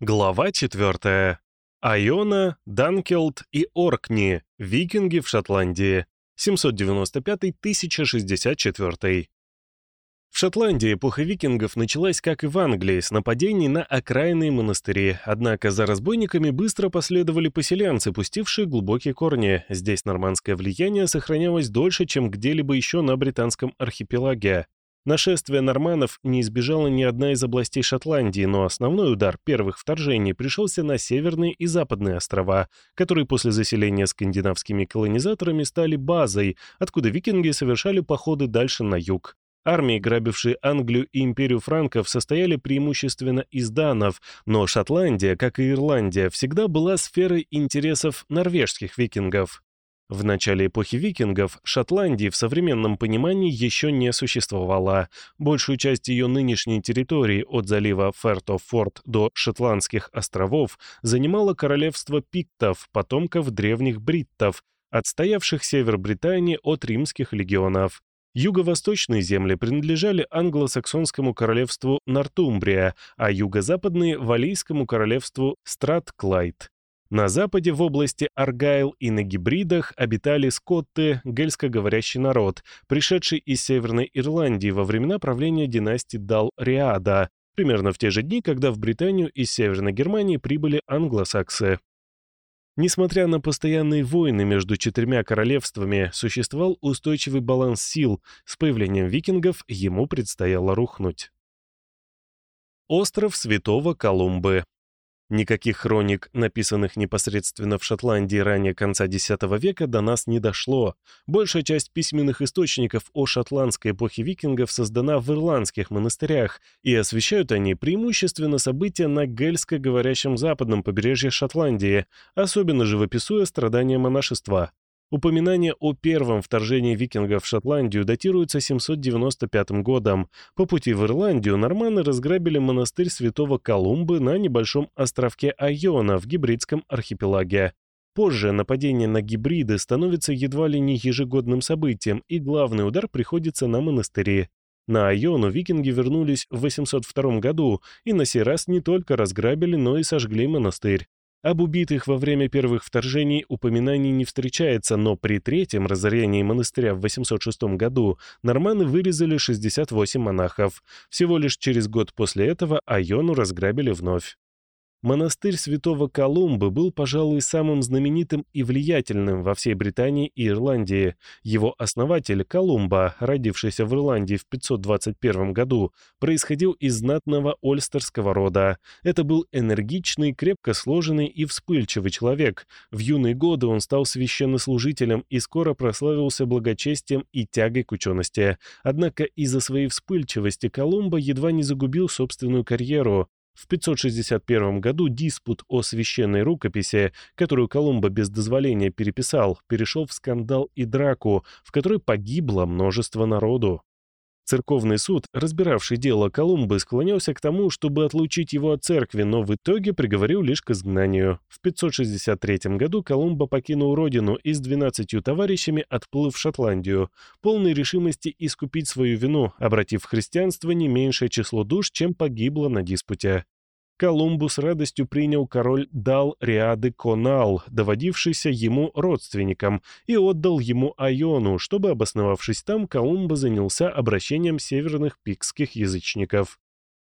Глава 4. Айона, Данкелд и Оркни. Викинги в Шотландии. 795-1064. В Шотландии эпоха викингов началась, как и в Англии, с нападений на окраинные монастыри, однако за разбойниками быстро последовали поселянцы, пустившие глубокие корни. Здесь нормандское влияние сохранялось дольше, чем где-либо еще на британском архипелаге. Нашествия норманов не избежала ни одна из областей Шотландии, но основной удар первых вторжений пришелся на северные и западные острова, которые после заселения скандинавскими колонизаторами стали базой, откуда викинги совершали походы дальше на юг. Армии, грабившие Англию и империю франков, состояли преимущественно из данов, но Шотландия, как и Ирландия, всегда была сферой интересов норвежских викингов. В начале эпохи викингов Шотландии в современном понимании еще не существовало. Большую часть ее нынешней территории от залива Фертофорд до Шотландских островов занимало королевство пиктов, потомков древних бриттов, отстоявших север Британии от римских легионов. Юго-восточные земли принадлежали англосаксонскому королевству Нортумбрия, а юго-западные — Валийскому королевству Стратклайд. На западе в области Аргайл и на гибридах обитали скотты, гельскоговорящий народ, пришедший из Северной Ирландии во времена правления династии Дал-Риада, примерно в те же дни, когда в Британию из Северной Германии прибыли англосаксы. Несмотря на постоянные войны между четырьмя королевствами, существовал устойчивый баланс сил, с появлением викингов ему предстояло рухнуть. Остров Святого Колумбы Никаких хроник, написанных непосредственно в Шотландии ранее конца X века, до нас не дошло. Большая часть письменных источников о шотландской эпохе викингов создана в ирландских монастырях, и освещают они преимущественно события на гельско-говорящем западном побережье Шотландии, особенно живописуя страдания монашества. Упоминание о первом вторжении викингов в Шотландию датируется 795 годом. По пути в Ирландию норманы разграбили монастырь святого Колумбы на небольшом островке Айона в гибридском архипелаге. Позже нападение на гибриды становится едва ли не ежегодным событием, и главный удар приходится на монастыри. На Айону викинги вернулись в 802 году и на сей раз не только разграбили, но и сожгли монастырь. Об убитых во время первых вторжений упоминаний не встречается, но при третьем разорении монастыря в 806 году норманы вырезали 68 монахов. Всего лишь через год после этого Айону разграбили вновь. Монастырь святого Колумба был, пожалуй, самым знаменитым и влиятельным во всей Британии и Ирландии. Его основатель Колумба, родившийся в Ирландии в 521 году, происходил из знатного ольстерского рода. Это был энергичный, крепко сложенный и вспыльчивый человек. В юные годы он стал священнослужителем и скоро прославился благочестием и тягой к учености. Однако из-за своей вспыльчивости Колумба едва не загубил собственную карьеру. В 561 году диспут о священной рукописи, которую Колумба без дозволения переписал, перешел в скандал и драку, в которой погибло множество народу. Церковный суд, разбиравший дело Колумбы, склонялся к тому, чтобы отлучить его от церкви, но в итоге приговорил лишь к изгнанию. В 563 году Колумба покинул родину и с 12 товарищами отплыл в Шотландию, полной решимости искупить свою вину, обратив в христианство не меньшее число душ, чем погибло на диспуте. Колумбу с радостью принял король Дал Риады Конал, доводившийся ему родственником, и отдал ему Айону, чтобы, обосновавшись там, Колумба занялся обращением северных пикских язычников.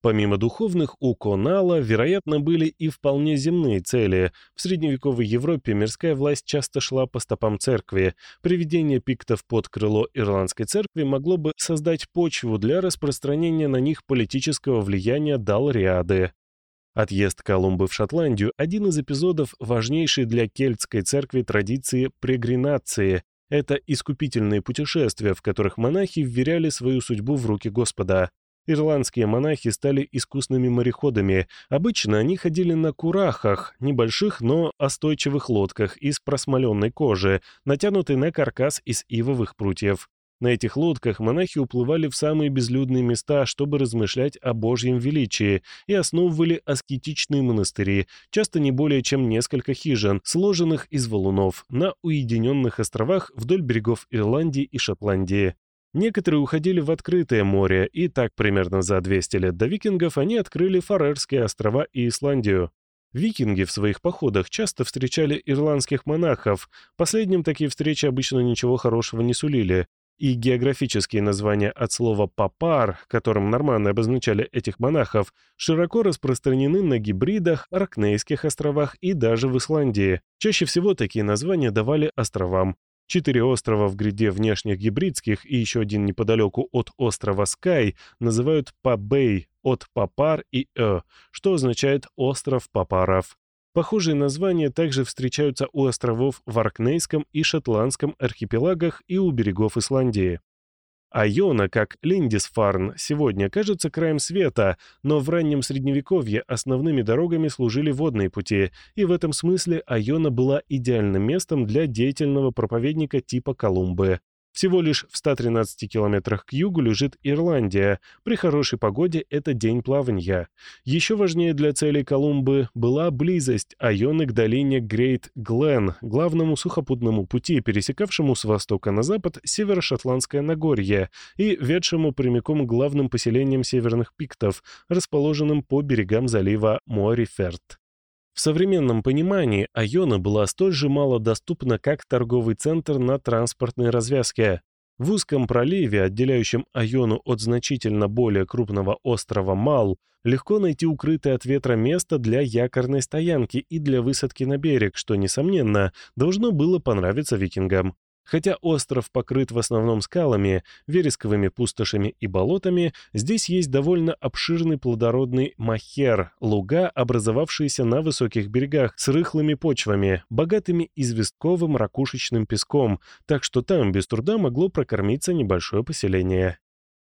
Помимо духовных, у Конала, вероятно, были и вполне земные цели. В средневековой Европе мирская власть часто шла по стопам церкви. Приведение пиктов под крыло ирландской церкви могло бы создать почву для распространения на них политического влияния Дал-Риады. Отъезд Колумба в Шотландию – один из эпизодов важнейшей для кельтской церкви традиции прегринации. Это искупительные путешествия, в которых монахи вверяли свою судьбу в руки Господа. Ирландские монахи стали искусными мореходами. Обычно они ходили на курахах, небольших, но остойчивых лодках из просмоленной кожи, натянутой на каркас из ивовых прутьев. На этих лодках монахи уплывали в самые безлюдные места, чтобы размышлять о Божьем величии, и основывали аскетичные монастыри, часто не более чем несколько хижин, сложенных из валунов, на уединенных островах вдоль берегов Ирландии и Шотландии. Некоторые уходили в открытое море, и так примерно за 200 лет до викингов они открыли Фарерские острова и Исландию. Викинги в своих походах часто встречали ирландских монахов, последним такие встречи обычно ничего хорошего не сулили, и географические названия от слова «папар», которым норманны обозначали этих монахов, широко распространены на гибридах, Аркнейских островах и даже в Исландии. Чаще всего такие названия давали островам. Четыре острова в гряде внешних гибридских и еще один неподалеку от острова Скай называют Пабей от Папар и Э, что означает «остров Папаров». Похожие названия также встречаются у островов в Аркнейском и Шотландском архипелагах и у берегов Исландии. Айона, как Линдисфарн, сегодня кажется краем света, но в раннем Средневековье основными дорогами служили водные пути, и в этом смысле Айона была идеальным местом для деятельного проповедника типа Колумбы. Всего лишь в 113 километрах к югу лежит Ирландия. При хорошей погоде это день плавания. Еще важнее для целей Колумбы была близость Айоны к долине Грейт Глен, главному сухопутному пути, пересекавшему с востока на запад северо-шотландское Нагорье и ведшему прямиком к главным поселениям северных пиктов, расположенным по берегам залива Муариферт. В современном понимании Айона была столь же мало доступна, как торговый центр на транспортной развязке. В узком проливе, отделяющем Айону от значительно более крупного острова Мал, легко найти укрытое от ветра место для якорной стоянки и для высадки на берег, что, несомненно, должно было понравиться викингам. Хотя остров покрыт в основном скалами, вересковыми пустошами и болотами, здесь есть довольно обширный плодородный махер, луга, образовавшиеся на высоких берегах с рыхлыми почвами, богатыми известковым ракушечным песком, так что там без труда могло прокормиться небольшое поселение.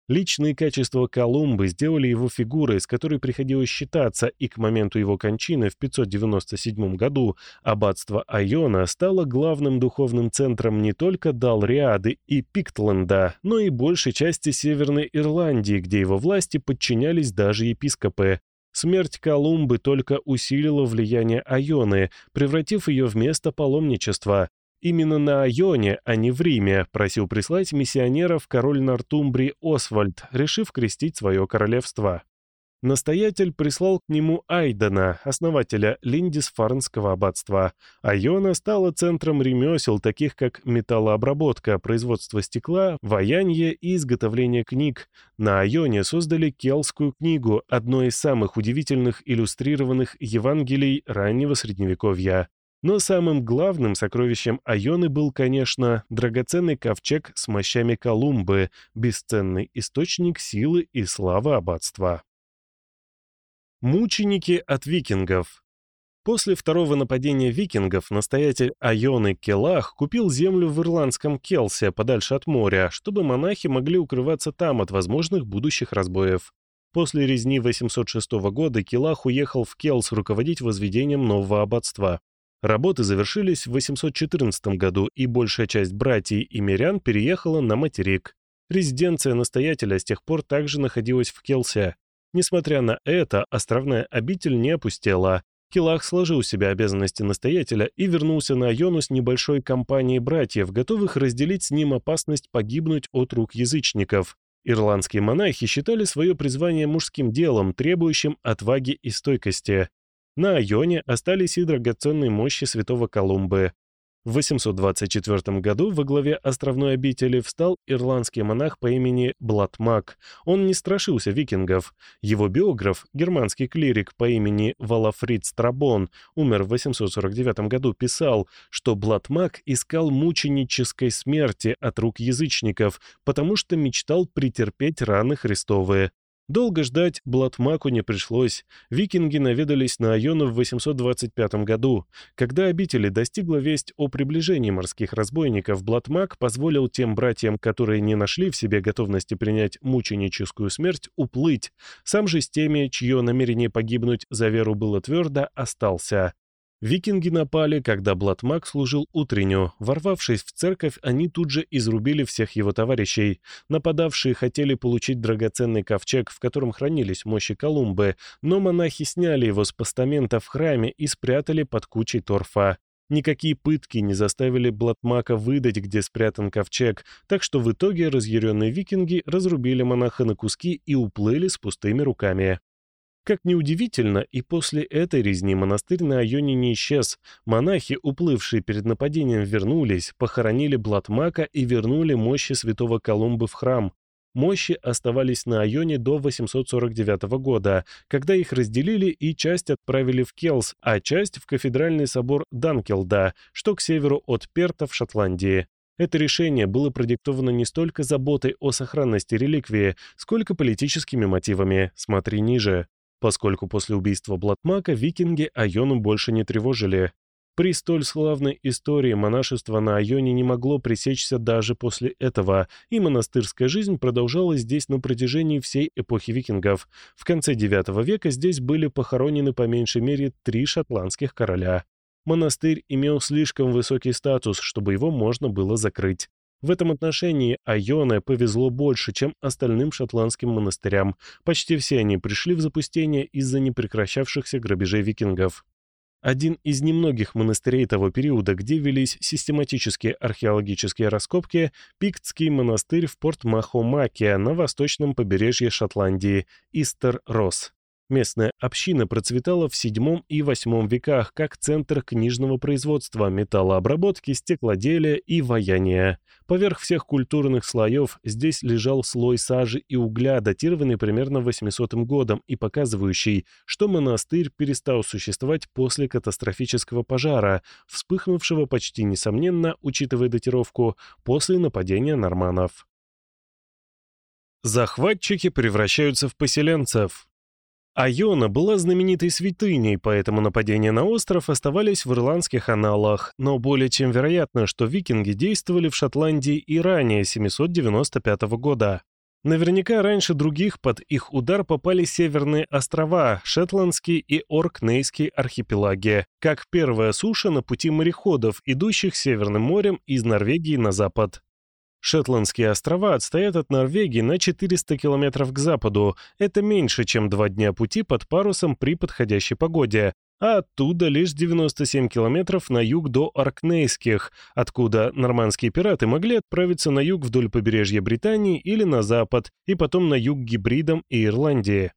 Личные качества Колумбы сделали его фигурой, с которой приходилось считаться, и к моменту его кончины в 597 году аббатство Айона стало главным духовным центром не только Далриады и Пиктленда, но и большей части Северной Ирландии, где его власти подчинялись даже епископы. Смерть Колумбы только усилила влияние Айоны, превратив ее в место паломничества. Именно на Айоне, а не в Риме, просил прислать миссионеров король Нортумбрии Освальд, решив крестить свое королевство. Настоятель прислал к нему Айдена, основателя Линдисфарнского аббатства. Айона стала центром ремесел, таких как металлообработка, производство стекла, ваяние и изготовление книг. На Айоне создали Келскую книгу, одно из самых удивительных иллюстрированных Евангелий раннего Средневековья. Но самым главным сокровищем Айоны был, конечно, драгоценный ковчег с мощами Колумбы, бесценный источник силы и славы аббатства. Мученики от викингов После второго нападения викингов настоятель Айоны Келах купил землю в ирландском Келсе, подальше от моря, чтобы монахи могли укрываться там от возможных будущих разбоев. После резни 806 года Келах уехал в Келс руководить возведением нового аббатства. Работы завершились в 814 году, и большая часть братьев и мирян переехала на материк. Резиденция настоятеля с тех пор также находилась в Келсе. Несмотря на это, островная обитель не опустела. Килах сложил в себя обязанности настоятеля и вернулся на Айону с небольшой компанией братьев, готовых разделить с ним опасность погибнуть от рук язычников. Ирландские монахи считали свое призвание мужским делом, требующим отваги и стойкости. На Айоне остались и драгоценные мощи святого Колумбы. В 824 году во главе островной обители встал ирландский монах по имени Блатмак. Он не страшился викингов. Его биограф, германский клирик по имени Валафрид Страбон, умер в 849 году, писал, что Блатмак искал мученической смерти от рук язычников, потому что мечтал претерпеть раны Христовые. Долго ждать Блатмаку не пришлось. Викинги наведались на Айону в 825 году. Когда обители достигла весть о приближении морских разбойников, Блатмак позволил тем братьям, которые не нашли в себе готовности принять мученическую смерть, уплыть. Сам же с теми, чье намерение погибнуть за веру было твердо, остался. Викинги напали, когда Блатмак служил утренню. Ворвавшись в церковь, они тут же изрубили всех его товарищей. Нападавшие хотели получить драгоценный ковчег, в котором хранились мощи Колумбы, но монахи сняли его с постамента в храме и спрятали под кучей торфа. Никакие пытки не заставили Блатмака выдать, где спрятан ковчег, так что в итоге разъяренные викинги разрубили монаха на куски и уплыли с пустыми руками. Как ни удивительно, и после этой резни монастырь на Айоне не исчез. Монахи, уплывшие перед нападением, вернулись, похоронили Блатмака и вернули мощи святого Колумбы в храм. Мощи оставались на Айоне до 849 года, когда их разделили и часть отправили в Келс, а часть в кафедральный собор Данкелда, что к северу от Перта в Шотландии. Это решение было продиктовано не столько заботой о сохранности реликвии, сколько политическими мотивами, смотри ниже. Поскольку после убийства Блатмака викинги Айону больше не тревожили. При столь славной истории монашество на Айоне не могло пресечься даже после этого, и монастырская жизнь продолжалась здесь на протяжении всей эпохи викингов. В конце IX века здесь были похоронены по меньшей мере три шотландских короля. Монастырь имел слишком высокий статус, чтобы его можно было закрыть. В этом отношении Айоне повезло больше, чем остальным шотландским монастырям. Почти все они пришли в запустение из-за непрекращавшихся грабежей викингов. Один из немногих монастырей того периода, где велись систематические археологические раскопки, Пиктский монастырь в Порт-Махомаке на восточном побережье Шотландии, Истер-Росс. Местная община процветала в VII и VIII веках как центр книжного производства, металлообработки, стеклоделия и ваяния. Поверх всех культурных слоев здесь лежал слой сажи и угля, датированный примерно 800 годом и показывающий, что монастырь перестал существовать после катастрофического пожара, вспыхнувшего почти несомненно, учитывая датировку, после нападения норманов. Захватчики превращаются в поселенцев. Айона была знаменитой святыней, поэтому нападения на остров оставались в ирландских аналах, но более чем вероятно, что викинги действовали в Шотландии и ранее 795 года. Наверняка раньше других под их удар попали северные острова, Шетландский и Оркнейский архипелаги, как первая суша на пути мореходов, идущих Северным морем из Норвегии на запад. Шетландские острова отстоят от Норвегии на 400 километров к западу. Это меньше, чем два дня пути под парусом при подходящей погоде. А оттуда лишь 97 километров на юг до Аркнейских, откуда нормандские пираты могли отправиться на юг вдоль побережья Британии или на запад, и потом на юг гибридам и Ирландии.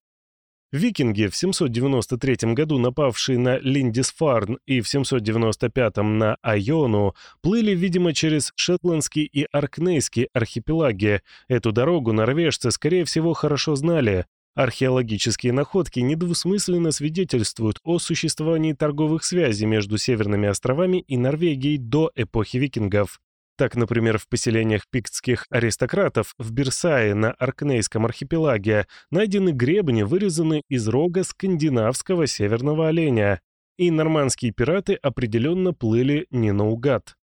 Викинги, в 793 году напавшие на Линдисфарн и в 795 на Айону, плыли, видимо, через Шетландский и Аркнейский архипелаги. Эту дорогу норвежцы, скорее всего, хорошо знали. Археологические находки недвусмысленно свидетельствуют о существовании торговых связей между Северными островами и Норвегией до эпохи викингов. Так, например, в поселениях пиктских аристократов в Берсае на Аркнейском архипелаге найдены гребни, вырезанные из рога скандинавского северного оленя, и нормандские пираты определенно плыли не наугад.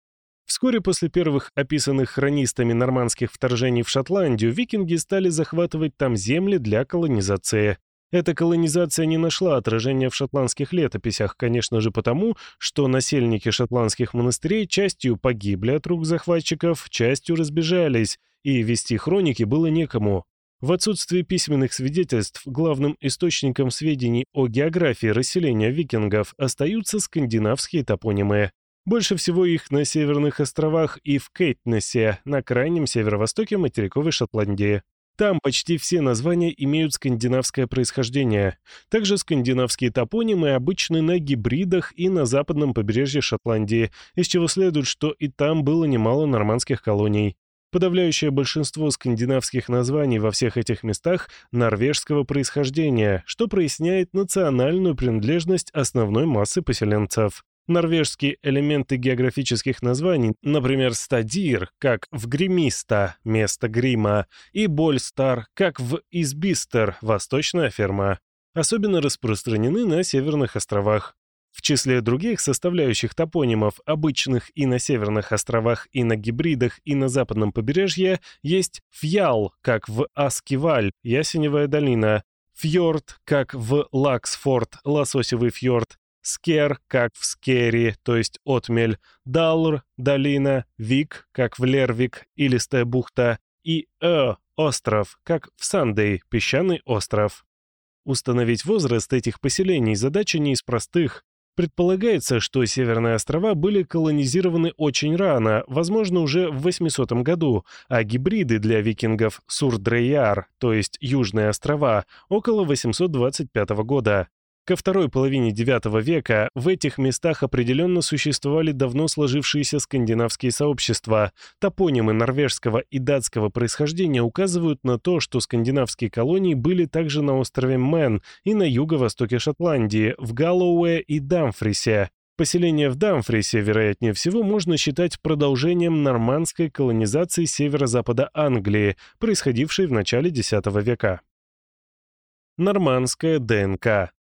Вскоре после первых описанных хронистами нормандских вторжений в Шотландию викинги стали захватывать там земли для колонизации. Эта колонизация не нашла отражения в шотландских летописях, конечно же потому, что насельники шотландских монастырей частью погибли от рук захватчиков, частью разбежались, и вести хроники было некому. В отсутствие письменных свидетельств главным источником сведений о географии расселения викингов остаются скандинавские топонимы. Больше всего их на Северных островах и в Кейтнессе, на крайнем северо-востоке материковой Шотландии. Там почти все названия имеют скандинавское происхождение. Также скандинавские топонимы обычны на гибридах и на западном побережье Шотландии, из чего следует, что и там было немало нормандских колоний. Подавляющее большинство скандинавских названий во всех этих местах норвежского происхождения, что проясняет национальную принадлежность основной массы поселенцев. Норвежские элементы географических названий, например, Стадир, как в Гримиста, место грима, и Больстар, как в Избистер, восточная ферма, особенно распространены на Северных островах. В числе других составляющих топонимов, обычных и на Северных островах, и на Гебридах, и на западном побережье, есть Фьял, как в Аскиваль, Ясеневая долина, Фьорд, как в Лаксфорд, Лососевый фьорд, Скер, как в Скери, то есть отмель, Далр, долина, Вик, как в Лервик, илистая бухта, и Э, остров, как в Сандей, песчаный остров. Установить возраст этих поселений задача не из простых. Предполагается, что Северные острова были колонизированы очень рано, возможно, уже в 800 году, а Гебриды для викингов Судрейяр, то есть Южные острова, около 825 года. Ко второй половине IX века в этих местах определенно существовали давно сложившиеся скандинавские сообщества. Топонимы норвежского и датского происхождения указывают на то, что скандинавские колонии были также на острове Мэн и на юго-востоке Шотландии, в Галлоуэ и Дамфрисе. Поселение в Дамфрисе, вероятнее всего, можно считать продолжением нормандской колонизации северо-запада Англии, происходившей в начале X века. Нормандская ДНК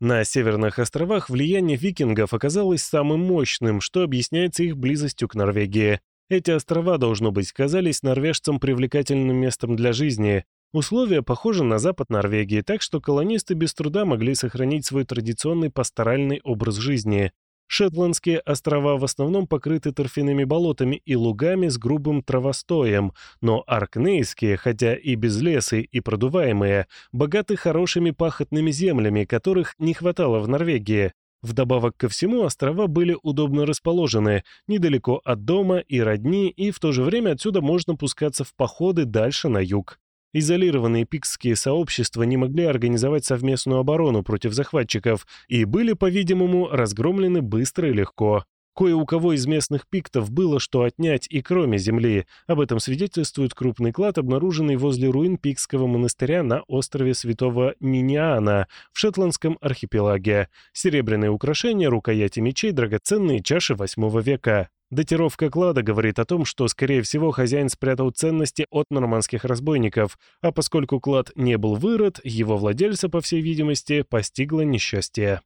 на Северных островах влияние викингов оказалось самым мощным, что объясняется их близостью к Норвегии. Эти острова, должно быть, казались норвежцам привлекательным местом для жизни. Условия похожи на запад Норвегии, так что колонисты без труда могли сохранить свой традиционный пасторальный образ жизни. Шетландские острова в основном покрыты торфяными болотами и лугами с грубым травостоем, но аркнейские, хотя и безлесые и продуваемые, богаты хорошими пахотными землями, которых не хватало в Норвегии. Вдобавок ко всему, острова были удобно расположены, недалеко от дома и родни, и в то же время отсюда можно пускаться в походы дальше на юг. Изолированные пикские сообщества не могли организовать совместную оборону против захватчиков и были, по-видимому, разгромлены быстро и легко. Кое у кого из местных пиктов было что отнять и кроме земли. Об этом свидетельствует крупный клад, обнаруженный возле руин пикского монастыря на острове Святого Ниниана в Шетландском архипелаге. Серебряные украшения, рукояти мечей, драгоценные чаши VIII века. Датировка клада говорит о том, что, скорее всего, хозяин спрятал ценности от нормандских разбойников, а поскольку клад не был вырод, его владельца, по всей видимости, постигло несчастье.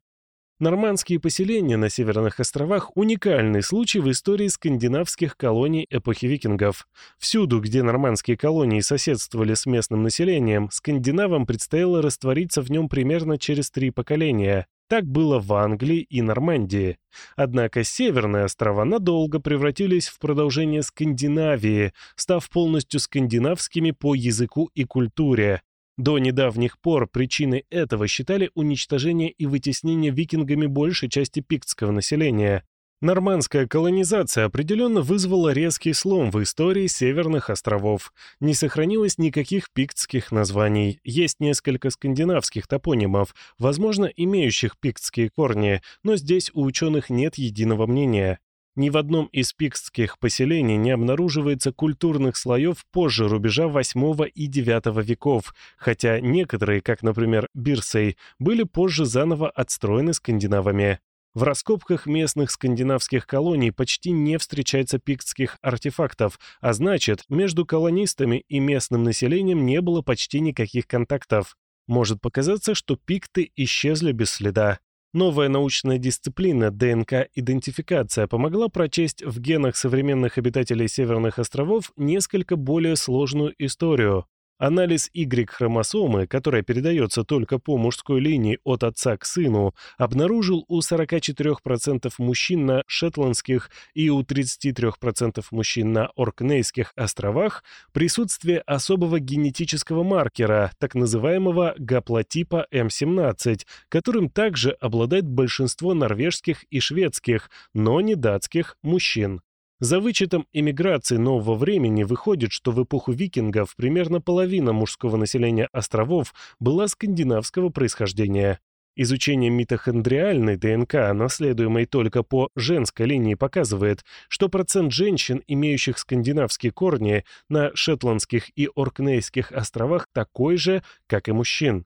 Нормандские поселения на Северных островах – уникальный случай в истории скандинавских колоний эпохи викингов. Всюду, где нормандские колонии соседствовали с местным населением, скандинавам предстояло раствориться в нем примерно через три поколения. Так было в Англии и Нормандии. Однако северные острова надолго превратились в продолжение Скандинавии, став полностью скандинавскими по языку и культуре. До недавних пор причиной этого считали уничтожение и вытеснение викингами большей части пиктского населения. Нормандская колонизация определенно вызвала резкий слом в истории Северных островов. Не сохранилось никаких пиктских названий, есть несколько скандинавских топонимов, возможно, имеющих пиктские корни, но здесь у ученых нет единого мнения. Ни в одном из пиктских поселений не обнаруживается культурных слоев позже рубежа VIII и IX веков, хотя некоторые, как, например, Бирсей, были позже заново отстроены скандинавами. В раскопках местных скандинавских колоний почти не встречается пиктских артефактов, а значит, между колонистами и местным населением не было почти никаких контактов. Может показаться, что пикты исчезли без следа. Новая научная дисциплина ДНК-идентификация помогла прочесть в генах современных обитателей Северных островов несколько более сложную историю. Анализ Y-хромосомы, которая передается только по мужской линии от отца к сыну, обнаружил у 44% мужчин на Шетландских и у 33% мужчин на Оркнейских островах присутствие особого генетического маркера, так называемого гаплотипа М17, которым также обладает большинство норвежских и шведских, но не датских мужчин. За вычетом эмиграции нового времени выходит, что в эпоху викингов примерно половина мужского населения островов была скандинавского происхождения. Изучение митохондриальной ДНК, наследуемой только по женской линии, показывает, что процент женщин, имеющих скандинавские корни, на Шетландских и Оркнейских островах такой же, как и мужчин.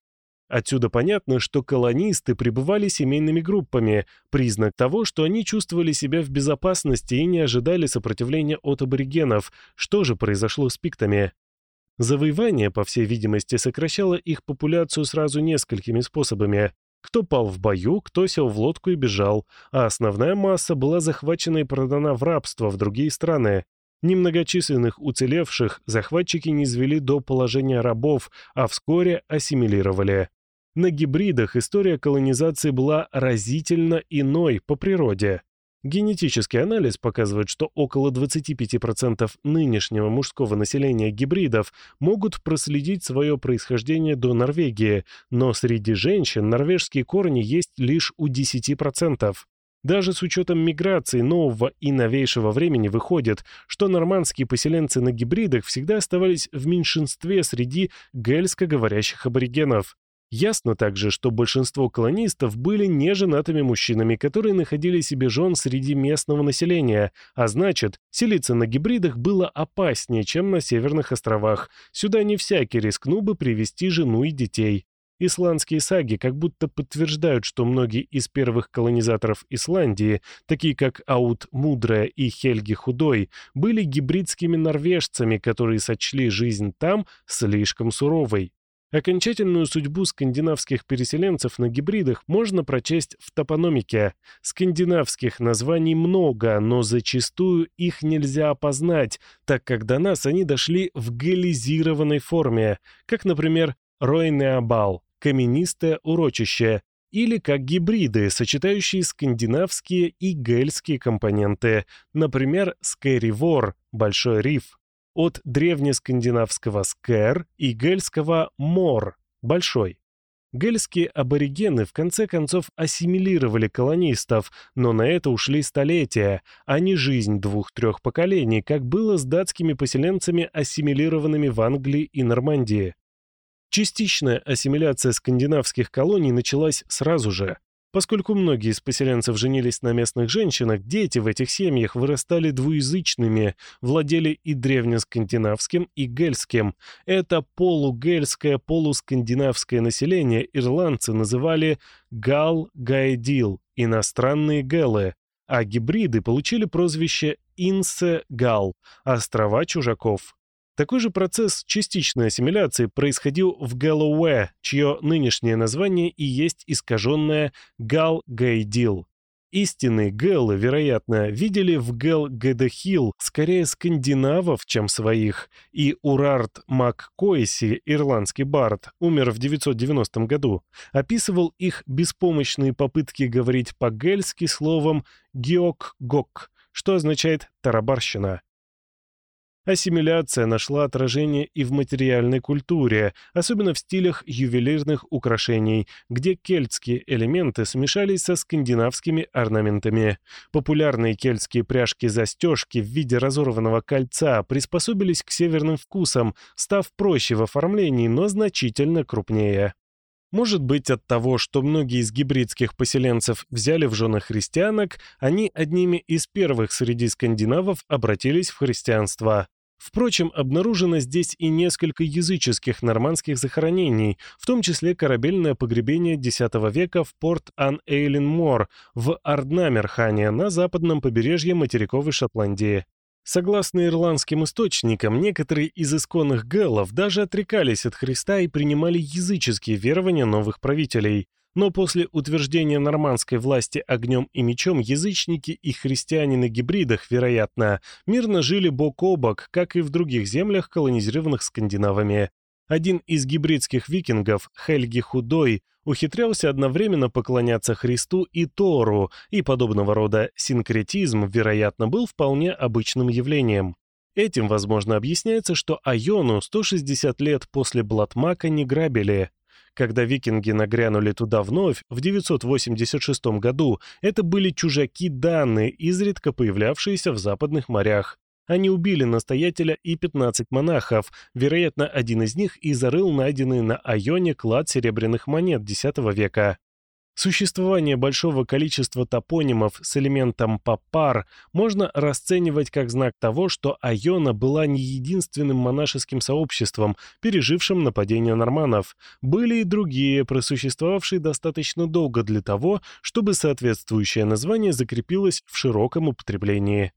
Отсюда понятно, что колонисты пребывали семейными группами, признак того, что они чувствовали себя в безопасности и не ожидали сопротивления от аборигенов. Что же произошло с пиктами? Завоевание, по всей видимости, сокращало их популяцию сразу несколькими способами. Кто пал в бою, кто сел в лодку и бежал, а основная масса была захвачена и продана в рабство в другие страны. Немногочисленных уцелевших захватчики не извели до положения рабов, а вскоре ассимилировали. На гибридах история колонизации была разительно иной по природе. Генетический анализ показывает, что около 25% нынешнего мужского населения гибридов могут проследить свое происхождение до Норвегии, но среди женщин норвежские корни есть лишь у 10%. Даже с учетом миграции нового и новейшего времени выходит, что нормандские поселенцы на гибридах всегда оставались в меньшинстве среди гельско-говорящих аборигенов. Ясно также, что большинство колонистов были неженатыми мужчинами, которые находили себе жен среди местного населения, а значит, селиться на гибридах было опаснее, чем на Северных островах. Сюда не всякий рискнул бы привести жену и детей. Исландские саги как будто подтверждают, что многие из первых колонизаторов Исландии, такие как Аут Мудрая и Хельги Худой, были гибридскими норвежцами, которые сочли жизнь там слишком суровой. Окончательную судьбу скандинавских переселенцев на гибридах можно прочесть в топономике. Скандинавских названий много, но зачастую их нельзя опознать, так как до нас они дошли в галлизированной форме, как, например, Ройнеабал, каменистое урочище, или как гибриды, сочетающие скандинавские и гельские компоненты, например, скэривор, большой риф, от древнескандинавского «скэр» и гельского «мор» — «большой». Гельские аборигены в конце концов ассимилировали колонистов, но на это ушли столетия, а не жизнь двух-трех поколений, как было с датскими поселенцами, ассимилированными в Англии и Нормандии. Частичная ассимиляция скандинавских колоний началась сразу же. Поскольку многие из поселенцев женились на местных женщинах, дети в этих семьях вырастали двуязычными, владели и древнескандинавским, и гельским. Это полугельское, полускандинавское население ирландцы называли гал-гайдил, иностранные гэлы, а гибриды получили прозвище инсе-гал, острова чужаков. Такой же процесс частичной ассимиляции происходил в Гэллоуэ, чье нынешнее название и есть искаженное Гал-Гайдил. Истинные гэллы, вероятно, видели в Гэл-Гэдехилл скорее скандинавов, чем своих, и Урарт МакКойси, ирландский бард, умер в 990 году, описывал их беспомощные попытки говорить по-гельски словом «геок-гок», что означает «тарабарщина». Ассимиляция нашла отражение и в материальной культуре, особенно в стилях ювелирных украшений, где кельтские элементы смешались со скандинавскими орнаментами. Популярные кельтские пряжки-застежки в виде разорванного кольца приспособились к северным вкусам, став проще в оформлении, но значительно крупнее. Может быть, от того, что многие из гибридских поселенцев взяли в жены христианок, они одними из первых среди скандинавов обратились в христианство. Впрочем, обнаружено здесь и несколько языческих нормандских захоронений, в том числе корабельное погребение X века в порт Ан-Эйлен-Мор в Арднамерхане на западном побережье материковой Шотландии. Согласно ирландским источникам, некоторые из исконных гэллов даже отрекались от Христа и принимали языческие верования новых правителей. Но после утверждения нормандской власти огнем и мечом язычники и христиане на гибридах, вероятно, мирно жили бок о бок, как и в других землях, колонизированных скандинавами. Один из гибридских викингов, Хельги Худой, ухитрялся одновременно поклоняться Христу и Тору, и подобного рода синкретизм, вероятно, был вполне обычным явлением. Этим, возможно, объясняется, что Айону 160 лет после Блатмака не грабили. Когда викинги нагрянули туда вновь, в 986 году, это были чужаки Данны, изредка появлявшиеся в западных морях. Они убили настоятеля и 15 монахов, вероятно, один из них и зарыл найденный на Айоне клад серебряных монет X века. Существование большого количества топонимов с элементом «папар» можно расценивать как знак того, что Айона была не единственным монашеским сообществом, пережившим нападение норманов. Были и другие, просуществовавшие достаточно долго для того, чтобы соответствующее название закрепилось в широком употреблении.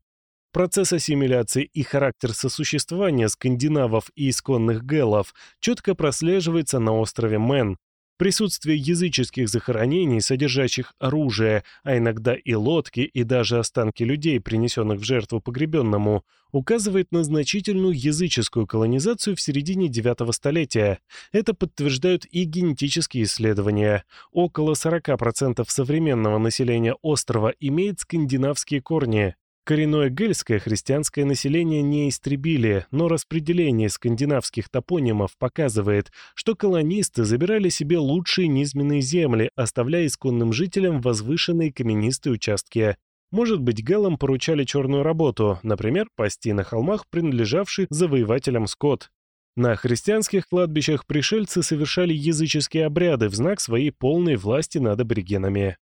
Процесс ассимиляции и характер сосуществования скандинавов и исконных гэллов четко прослеживается на острове Мэн, Присутствие языческих захоронений, содержащих оружие, а иногда и лодки, и даже останки людей, принесенных в жертву погребенному, указывает на значительную языческую колонизацию в середине IX столетия. Это подтверждают и генетические исследования. Около 40% современного населения острова имеет скандинавские корни. Коренное гельское христианское население не истребили, но распределение скандинавских топонимов показывает, что колонисты забирали себе лучшие низменные земли, оставляя исконным жителям возвышенные каменистые участки. Может быть, гэлам поручали черную работу, например, пасти на холмах, принадлежавший завоевателям скот. На христианских кладбищах пришельцы совершали языческие обряды в знак своей полной власти над аборигенами.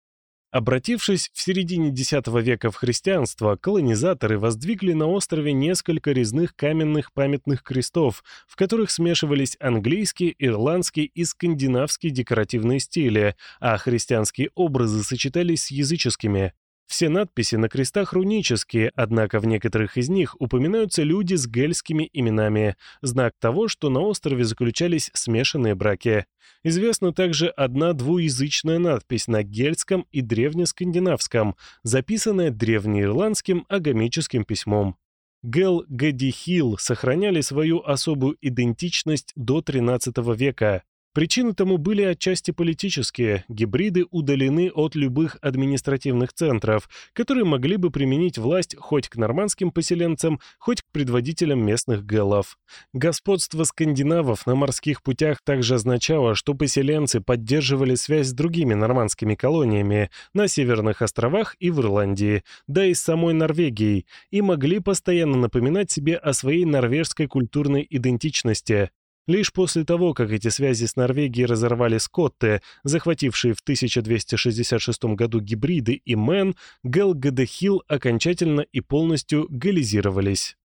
Обратившись в середине X века в христианство, колонизаторы воздвигли на острове несколько резных каменных памятных крестов, в которых смешивались английский, ирландский и скандинавский декоративные стили, а христианские образы сочетались с языческими. Все надписи на крестах рунические, однако в некоторых из них упоминаются люди с гельскими именами, знак того, что на острове заключались смешанные браки. Известна также одна двуязычная надпись на гельском и древнескандинавском, записанная древнеирландским агамическим письмом. Гел Гадихил сохраняли свою особую идентичность до XIII века. Причины тому были отчасти политические. Гибриды удалены от любых административных центров, которые могли бы применить власть хоть к нормандским поселенцам, хоть к предводителям местных гэллов. Господство скандинавов на морских путях также означало, что поселенцы поддерживали связь с другими нормандскими колониями на Северных островах и в Ирландии, да и с самой Норвегией, и могли постоянно напоминать себе о своей норвежской культурной идентичности. Лишь после того, как эти связи с Норвегией разорвали скотты, захватившие в 1266 году гибриды и Мэн, Гелгадехил окончательно и полностью гализировались.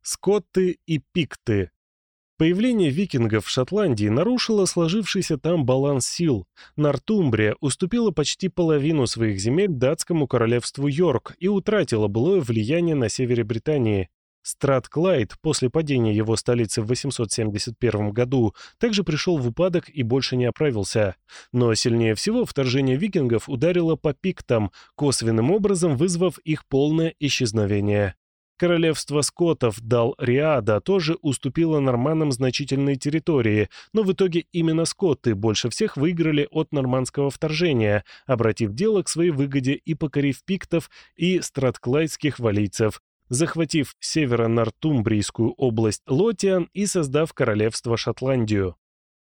Скотты и пикты Появление викингов в Шотландии нарушило сложившийся там баланс сил. Нортумбрия уступила почти половину своих земель датскому королевству Йорк и утратила былое влияние на севере Британии. Страт-Клайд после падения его столицы в 871 году также пришел в упадок и больше не оправился. Но сильнее всего вторжение викингов ударило по пиктам, косвенным образом вызвав их полное исчезновение. Королевство скотов дал Риада тоже уступило норманам значительные территории, но в итоге именно скотты больше всех выиграли от нормандского вторжения, обратив дело к своей выгоде и покорив пиктов и стратклайдских валийцев, захватив северо-нортумбрийскую область Лотиан и создав королевство Шотландию.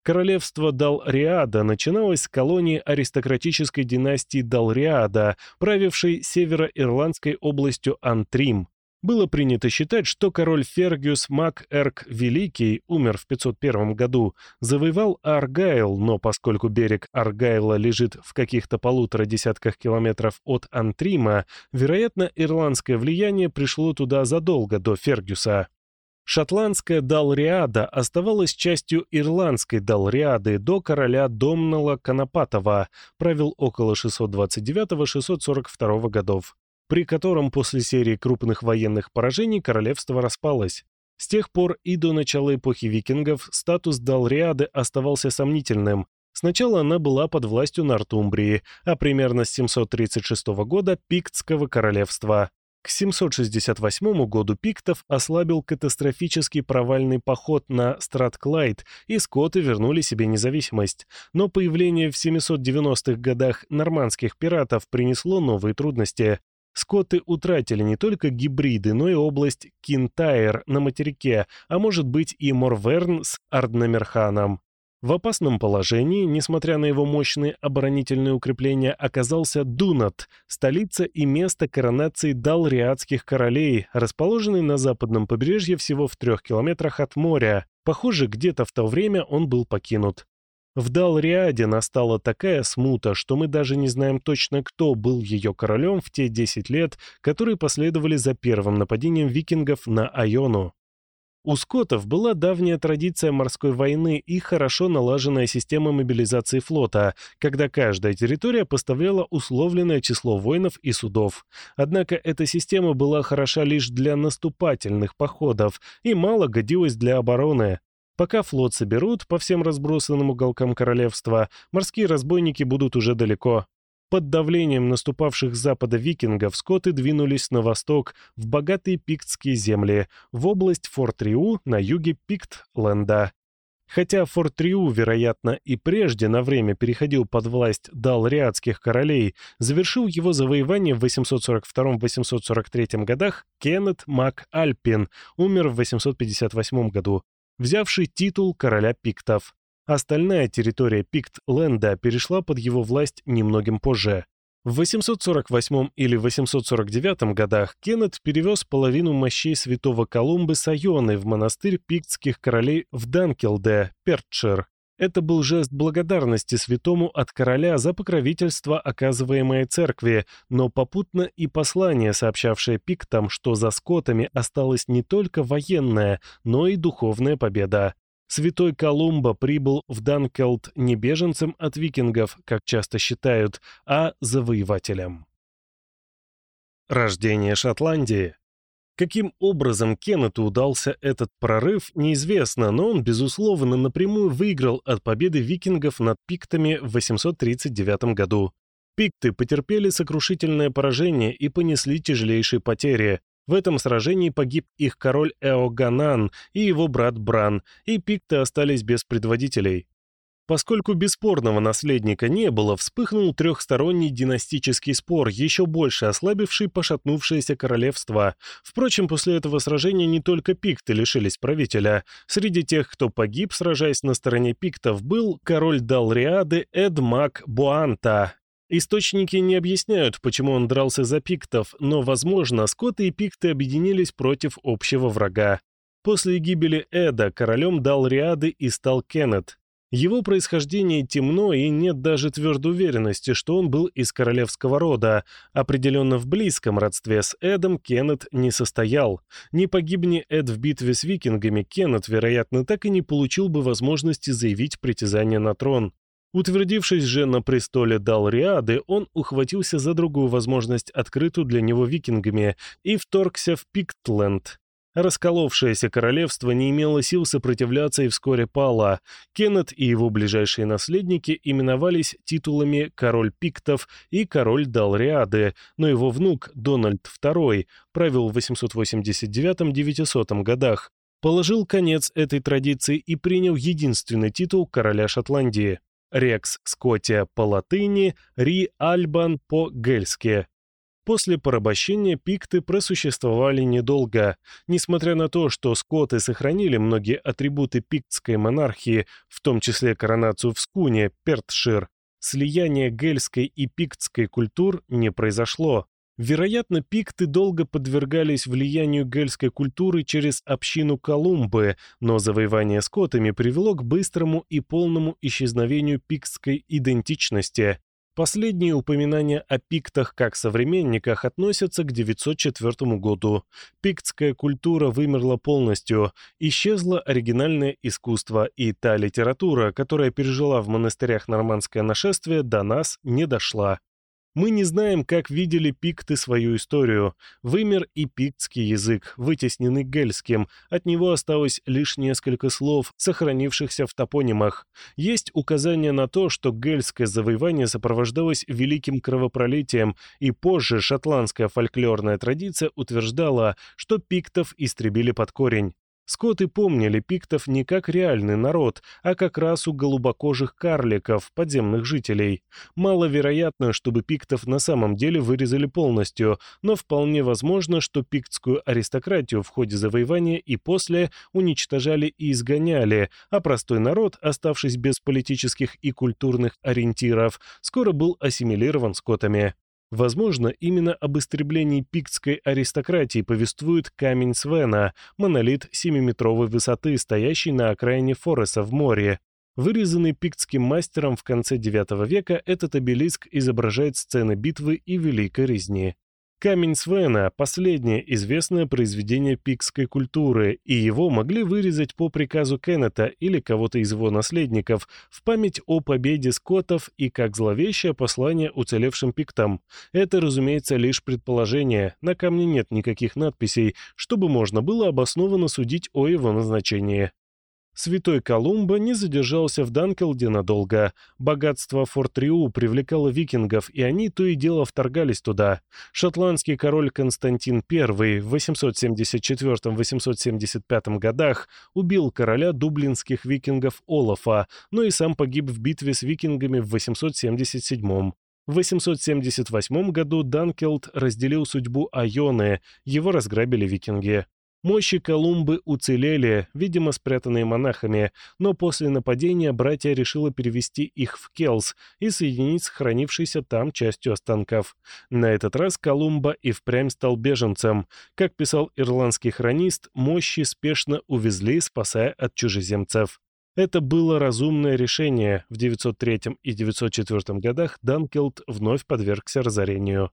Королевство Далриада начиналось с колонии аристократической династии Далриада, правившей северо-ирландской областью Антрим. Было принято считать, что король Фергюс Мак Эрк Великий умер в 501 году, завоевал Аргайл, но поскольку берег Аргайла лежит в каких-то полутора десятках километров от Антрима, вероятно, ирландское влияние пришло туда задолго до Фергюса. Шотландская Далриада оставалась частью ирландской Далриады до короля Домнала Конопатова, правил около 629-642 годов при котором после серии крупных военных поражений королевство распалось. С тех пор и до начала эпохи викингов статус Далриады оставался сомнительным. Сначала она была под властью Нортумбрии, а примерно с 736 года Пиктского королевства. К 768 году пиктов ослабил катастрофический провальный поход на Стратклайд, и скоты вернули себе независимость. Но появление в 790-х годах нормандских пиратов принесло новые трудности. Скотты утратили не только Гебриды, но и область Кинтайр на материке, а может быть и Морверн с Арднамурханом. В опасном положении, несмотря на его мощные оборонительные укрепления, оказался Дунадд, столица и место коронации далриадских королей, расположенный на западном побережье всего в трех километрах от моря. Похоже, где-то в то время он был покинут. В Далриаде настала такая смута, что мы даже не знаем точно, кто был ее королем в те 10 лет, которые последовали за первым нападением викингов на Айону. У скотов была давняя традиция морской войны и хорошо налаженная система мобилизации флота, когда каждая территория поставляла условленное число воинов и судов. Однако эта система была хороша лишь для наступательных походов и мало годилась для обороны. Пока флот соберут по всем разбросанным уголкам королевства, морские разбойники будут уже далеко. Под давлением наступавших с запада викингов скоты двинулись на восток, в богатые пиктские земли, в область Форт-Риу на юге Пиктленда. Хотя Форт-Риу, вероятно, и прежде на время переходил под власть далриадских королей, завершил его завоевание в 842-843 годах Кеннет Мак Альпин, умер в 858 году, взявший титул короля пиктов. Остальная территория Пикт-Ленда перешла под его власть немногим позже. В 848 или 849 годах Кеннет перевез половину мощей святого Колумбы с Айоны в монастырь пиктских королей в Данкелде, Пертшир. Это был жест благодарности святому от короля за покровительство, оказываемое церкви, но попутно и послание, сообщавшее пиктам, что за скотами осталась не только военная, но и духовная победа. Святой Колумба прибыл в Данкелд не беженцем от викингов, как часто считают, а завоевателем. Рождение Шотландии Каким образом Кеннету удался этот прорыв, неизвестно, но он, безусловно, напрямую выиграл от победы викингов над пиктами в 839 году. Пикты потерпели сокрушительное поражение и понесли тяжелейшие потери. В этом сражении погиб их король Эоганан и его брат Бран, и пикты остались без предводителей. Поскольку бесспорного наследника не было, вспыхнул трехсторонний династический спор, еще больше ослабивший пошатнувшееся королевство. Впрочем, после этого сражения не только пикты лишились правителя. Среди тех, кто погиб, сражаясь на стороне пиктов, был король Далриады Эдмак Буанта, Источники не объясняют, почему он дрался за пиктов, но, возможно, скоты и пикты объединились против общего врага. После гибели Эда королем дал Риады и стал Кеннет. Его происхождение темно, и нет даже твердой уверенности, что он был из королевского рода. Определенно в близком родстве с Эдом Кеннет не состоял. Не погибни Эд в битве с викингами, Кеннет, вероятно, так и не получил бы возможности заявить притязание на трон. Утвердившись же на престоле Далриады, он ухватился за другую возможность, открытую для него викингами, и вторгся в Пиктленд. Расколовшееся королевство не имело сил сопротивляться и вскоре пало. Кеннет и его ближайшие наследники именовались титулами «Король Пиктов» и «Король Далриады», но его внук Дональд II правил в 889-900 годах, положил конец этой традиции и принял единственный титул короля Шотландии. Рекс Скотия по латыни, Ри Альбан по-гельски. После порабощения пикты просуществовали недолго. Несмотря на то, что скоты сохранили многие атрибуты пиктской монархии, в том числе коронацию в Скуне, Пертшир, слияние гельской и пиктской культур не произошло. Вероятно, пикты долго подвергались влиянию гельской культуры через общину Колумбы, но завоевание скотами привело к быстрому и полному исчезновению пиктской идентичности. Последние упоминания о пиктах как современниках относятся к 904 году. Пиктская культура вымерла полностью, исчезло оригинальное искусство, и та литература, которая пережила в монастырях нормандское нашествие, до нас не дошла. Мы не знаем, как видели пикты свою историю. Вымер и пиктский язык, вытесненный гельским. От него осталось лишь несколько слов, сохранившихся в топонимах. Есть указание на то, что гельское завоевание сопровождалось великим кровопролитием, и позже шотландская фольклорная традиция утверждала, что пиктов истребили под корень. Скоты помнили пиктов не как реальный народ, а как расу голубокожих карликов, подземных жителей. Маловероятно, чтобы пиктов на самом деле вырезали полностью, но вполне возможно, что пиктскую аристократию в ходе завоевания и после уничтожали и изгоняли, а простой народ, оставшись без политических и культурных ориентиров, скоро был ассимилирован скотами. Возможно, именно об истреблении пиктской аристократии повествует камень Свена, монолит 7-метровой высоты, стоящий на окраине Фореса в море. Вырезанный пиктским мастером в конце IX века, этот обелиск изображает сцены битвы и великой резни. Камень Свена – последнее известное произведение пикской культуры, и его могли вырезать по приказу Кеннета или кого-то из его наследников в память о победе скотов и как зловещее послание уцелевшим пиктам. Это, разумеется, лишь предположение, на камне нет никаких надписей, чтобы можно было обоснованно судить о его назначении. Святой Колумба не задержался в Данкелде надолго. Богатство Форт Риу привлекало викингов, и они то и дело вторгались туда. Шотландский король Константин I в 874-875 годах убил короля дублинских викингов Олафа, но и сам погиб в битве с викингами в 877 в 878 году Данкелд разделил судьбу Айоны, его разграбили викинги. Мощи Колумбы уцелели, видимо, спрятанные монахами, но после нападения братья решило перевести их в Келс и соединить с хранившейся там частью останков. На этот раз Колумба и впрямь стал беженцем. Как писал ирландский хронист, мощи спешно увезли, спасая от чужеземцев. Это было разумное решение. В 903 и 904 годах Данкелд вновь подвергся разорению.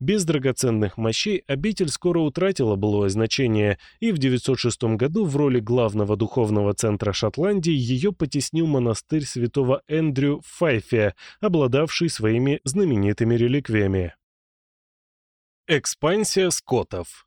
Без драгоценных мощей обитель скоро утратила былое значение, и в 906 году в роли главного духовного центра Шотландии ее потеснил монастырь святого Эндрю в Файфе, обладавший своими знаменитыми реликвиями. Экспансия скотов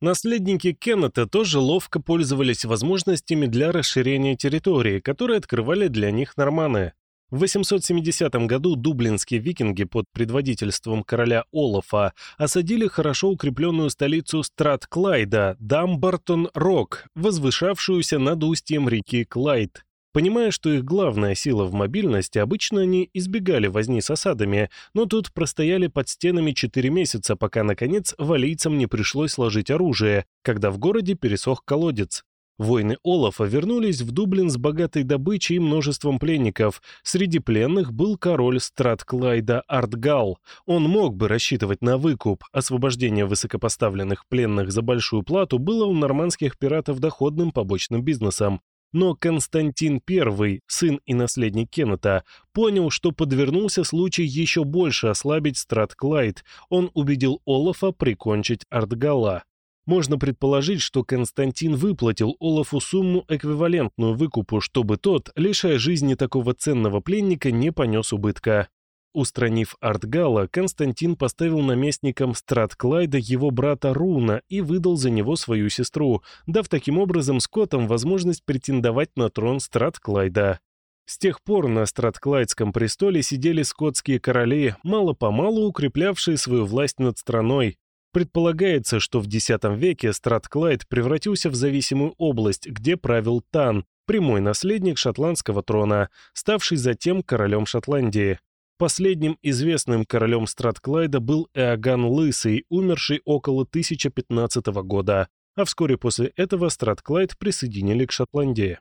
Наследники Кеннета тоже ловко пользовались возможностями для расширения территории, которые открывали для них норманы. В 870 году дублинские викинги под предводительством короля Олафа осадили хорошо укрепленную столицу Страт-Клайда, Дамбартон-Рок, возвышавшуюся над устьем реки Клайд. Понимая, что их главная сила в мобильности, обычно они избегали возни с осадами, но тут простояли под стенами 4 месяца, пока, наконец, валийцам не пришлось сложить оружие, когда в городе пересох колодец. Войны Олафа вернулись в Дублин с богатой добычей и множеством пленников. Среди пленных был король Стратклайда Артгал. Он мог бы рассчитывать на выкуп. Освобождение высокопоставленных пленных за большую плату было у нормандских пиратов доходным побочным бизнесом. Но Константин I, сын и наследник Кеннета, понял, что подвернулся случай еще больше ослабить Стратклайд. Он убедил Олафа прикончить Артгала. Можно предположить, что Константин выплатил Олафу сумму, эквивалентную выкупу, чтобы тот, лишая жизни такого ценного пленника, не понес убытка. Устранив Артгала, Константин поставил наместником Стратклайда его брата Руна и выдал за него свою сестру, дав таким образом скотам возможность претендовать на трон Стратклайда. С тех пор на Стратклайдском престоле сидели скотские короли, мало-помалу укреплявшие свою власть над страной, Предполагается, что в X веке Стратклайд превратился в зависимую область, где правил Тан, прямой наследник шотландского трона, ставший затем королем Шотландии. Последним известным королем Стратклайда был Эоган Лысый, умерший около 1015 года, а вскоре после этого Стратклайд присоединили к Шотландии.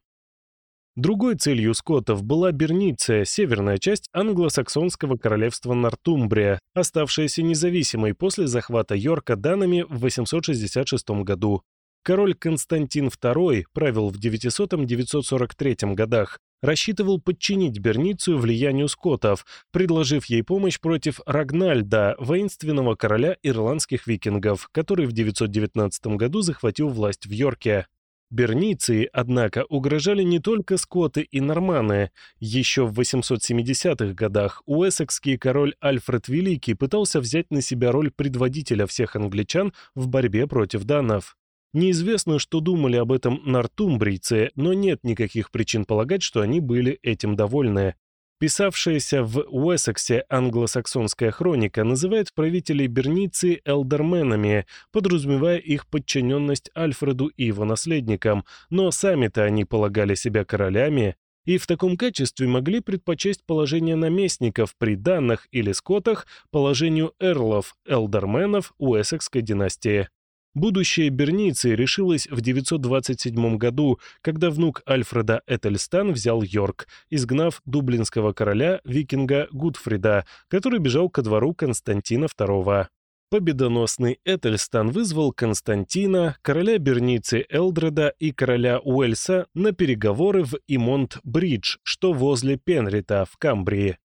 Другой целью скотов была Берниция, северная часть англосаксонского королевства Нортумбрия, оставшаяся независимой после захвата Йорка данными в 866 году. Король Константин II правил в 900-943 годах, рассчитывал подчинить Берницию влиянию скотов, предложив ей помощь против Рагнальда, воинственного короля ирландских викингов, который в 919 году захватил власть в Йорке. Берниции, однако, угрожали не только скоты и норманы. Еще в 870-х годах уэссекский король Альфред Великий пытался взять на себя роль предводителя всех англичан в борьбе против данов. Неизвестно, что думали об этом нортумбрийцы, но нет никаких причин полагать, что они были этим довольны. Писавшаяся в Уэссексе англосаксонская хроника называет правителей Берниции элдерменами, подразумевая их подчиненность Альфреду и его наследникам, но сами-то они полагали себя королями и в таком качестве могли предпочесть положение наместников при данных или скотах положению эрлов, элдерменов Уэссекской династии. Будущее Берниции решилось в 927 году, когда внук Альфреда Этельстан взял Йорк, изгнав дублинского короля викинга Гудфрида, который бежал ко двору Константина II. Победоносный Этельстан вызвал Константина, короля Берницы Элдреда и короля Уэльса на переговоры в Имонт-Бридж, что возле Пенрита в Камбрии.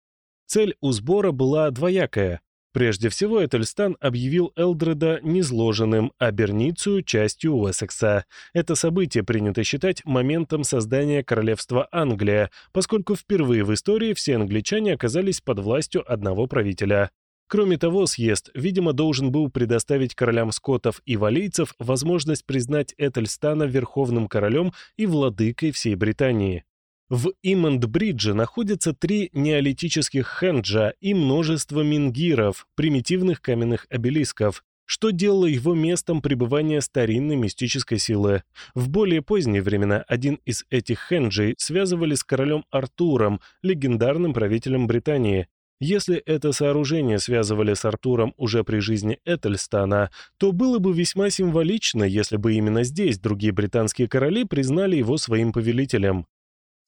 Цель у сбора была двоякая Прежде всего, Этельстан объявил Элдреда незложенным, а Берницию — частью Уэссекса. Это событие принято считать моментом создания королевства Англия, поскольку впервые в истории все англичане оказались под властью одного правителя. Кроме того, съезд, видимо, должен был предоставить королям скотов и валийцев возможность признать Этельстана верховным королем и владыкой всей Британии. В Имонд-Бридже находятся три неолитических хенджа и множество мингиров, примитивных каменных обелисков, что делало его местом пребывания старинной мистической силы. В более поздние времена один из этих хенджей связывали с королем Артуром, легендарным правителем Британии. Если это сооружение связывали с Артуром уже при жизни Этельстана, то было бы весьма символично, если бы именно здесь другие британские короли признали его своим повелителем.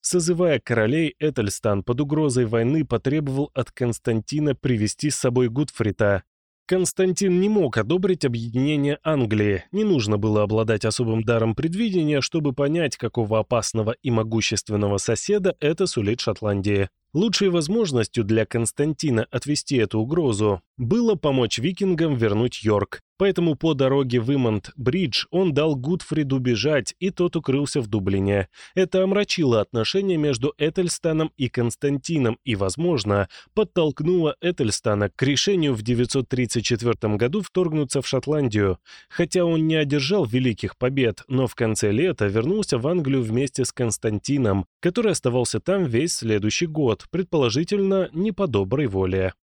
Созывая королей, Этельстан под угрозой войны потребовал от Константина привести с собой Гудфрита. Константин не мог одобрить объединение Англии, не нужно было обладать особым даром предвидения, чтобы понять, какого опасного и могущественного соседа это сулит Шотландии. Лучшей возможностью для Константина отвести эту угрозу было помочь викингам вернуть Йорк, поэтому по дороге в Имонт-Бридж он дал Гудфриду бежать, и тот укрылся в Дублине. Это омрачило отношения между Этельстаном и Константином и, возможно, подтолкнуло Этельстана к решению в 934 году вторгнуться в Шотландию. Хотя он не одержал великих побед, но в конце лета вернулся в Англию вместе с Константином, который оставался там весь следующий год, предположительно, не по доброй воле.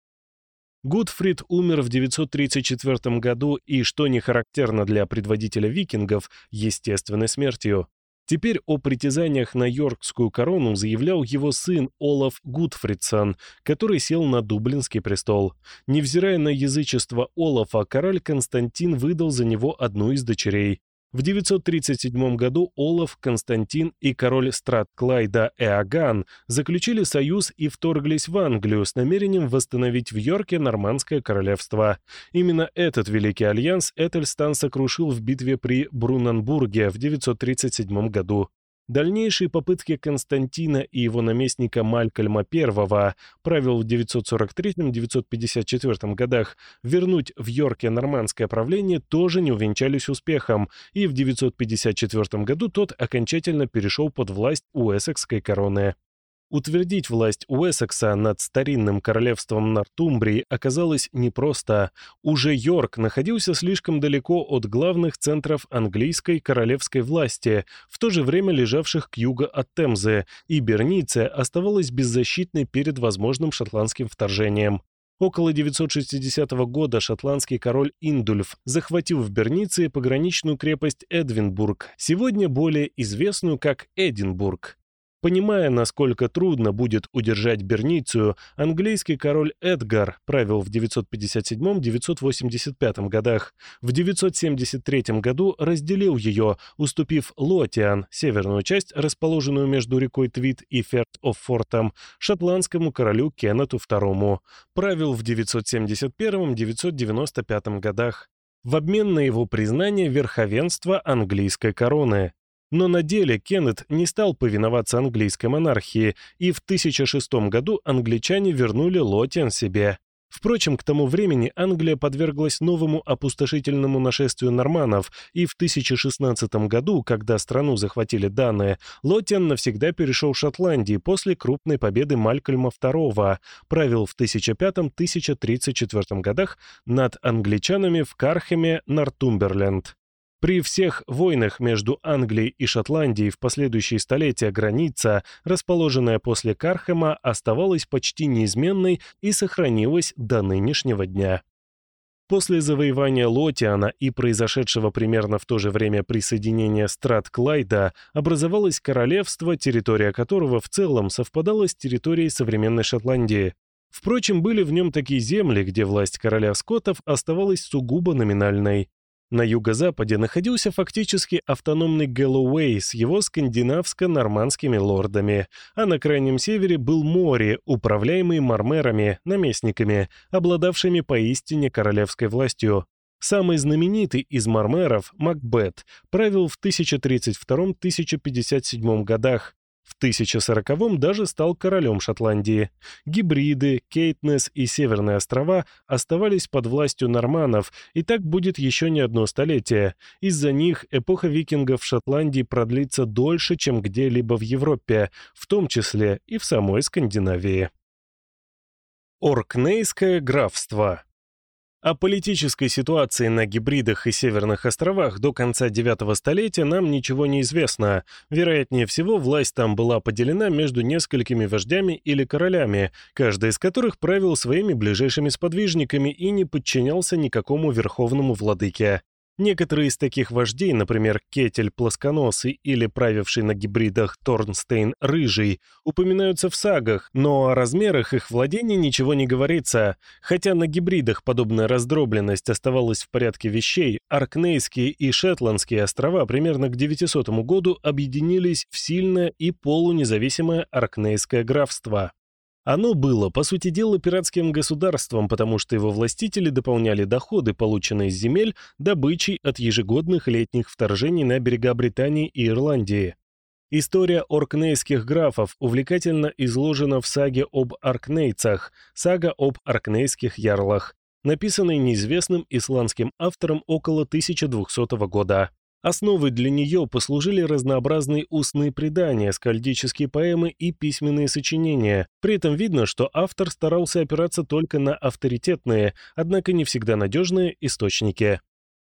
Гудфрид умер в 934 году и, что не характерно для предводителя викингов, естественной смертью. Теперь о притязаниях на Йоркскую корону заявлял его сын Олаф Гудфридсон, который сел на Дублинский престол. Невзирая на язычество Олафа, король Константин выдал за него одну из дочерей. В 937 году Олаф, Константин и король Стратклайда Эоган заключили союз и вторглись в Англию с намерением восстановить в Йорке нормандское королевство. Именно этот великий альянс Этельстан сокрушил в битве при Брунанбурге в 937 году. Дальнейшие попытки Константина и его наместника Малькольма I, правил в 943-954 годах, вернуть в Йорке нормандское правление тоже не увенчались успехом, и в 954 году тот окончательно перешел под власть Уэссекской короны. Утвердить власть Уэссекса над старинным королевством Нортумбрии оказалось непросто. Уже Йорк находился слишком далеко от главных центров английской королевской власти, в то же время лежавших к югу от Темзы, и Берниция оставалась беззащитной перед возможным шотландским вторжением. Около 960 года шотландский король Индульф захватил в Берниции пограничную крепость Эдвинбург, сегодня более известную как Эдинбург. Понимая, насколько трудно будет удержать Берницию, английский король Эдгар правил в 957-985 годах. В 973 году разделил ее, уступив Лотиан, северную часть, расположенную между рекой Твит и Ферт-оф-Фортом, шотландскому королю Кеннету II. Правил в 971-995 годах в обмен на его признание верховенства английской короны. Но на деле Кеннет не стал повиноваться английской монархии, и в 1006 году англичане вернули Лотиан себе. Впрочем, к тому времени Англия подверглась новому опустошительному нашествию норманов, и в 1016 году, когда страну захватили данные, Лотиан навсегда перешел Шотландии после крупной победы Малькольма II, правил в 1005-1034 годах над англичанами в Кархеме, Нортумберленд. При всех войнах между Англией и Шотландией в последующие столетия граница, расположенная после Кархема, оставалась почти неизменной и сохранилась до нынешнего дня. После завоевания Лотиана и произошедшего примерно в то же время присоединения Страт-Клайда образовалось королевство, территория которого в целом совпадала с территорией современной Шотландии. Впрочем, были в нем такие земли, где власть короля скотов оставалась сугубо номинальной. На юго-западе находился фактически автономный Гэллоуэй с его скандинавско-нормандскими лордами, а на крайнем севере был море, управляемый мармерами, наместниками, обладавшими поистине королевской властью. Самый знаменитый из мармеров, Макбет, правил в 1032-1057 годах, в 1040-м даже стал королем Шотландии. Гибриды, Кейтнес и Северные острова оставались под властью норманов, и так будет еще не одно столетие. Из-за них эпоха викингов в Шотландии продлится дольше, чем где-либо в Европе, в том числе и в самой Скандинавии. Оркнейское графство О политической ситуации на гибридах и Северных островах до конца IX столетия нам ничего не известно. Вероятнее всего, власть там была поделена между несколькими вождями или королями, каждый из которых правил своими ближайшими сподвижниками и не подчинялся никакому верховному владыке. Некоторые из таких вождей, например, Кетель Плосконосый или правивший на гибридах Торнстейн Рыжий, упоминаются в сагах, но о размерах их владений ничего не говорится. Хотя на гибридах подобная раздробленность оставалась в порядке вещей, Аркнейские и Шетландские острова примерно к 900 году объединились в сильное и полунезависимое Аркнейское графство. Оно было, по сути дела, пиратским государством, потому что его властители дополняли доходы, полученные с земель, добычей от ежегодных летних вторжений на берега Британии и Ирландии. История оркнейских графов увлекательно изложена в саге об аркнейцах, сага об аркнейских ярлах, написанной неизвестным исландским автором около 1200 года. Основой для нее послужили разнообразные устные предания, скальдические поэмы и письменные сочинения. При этом видно, что автор старался опираться только на авторитетные, однако не всегда надежные источники.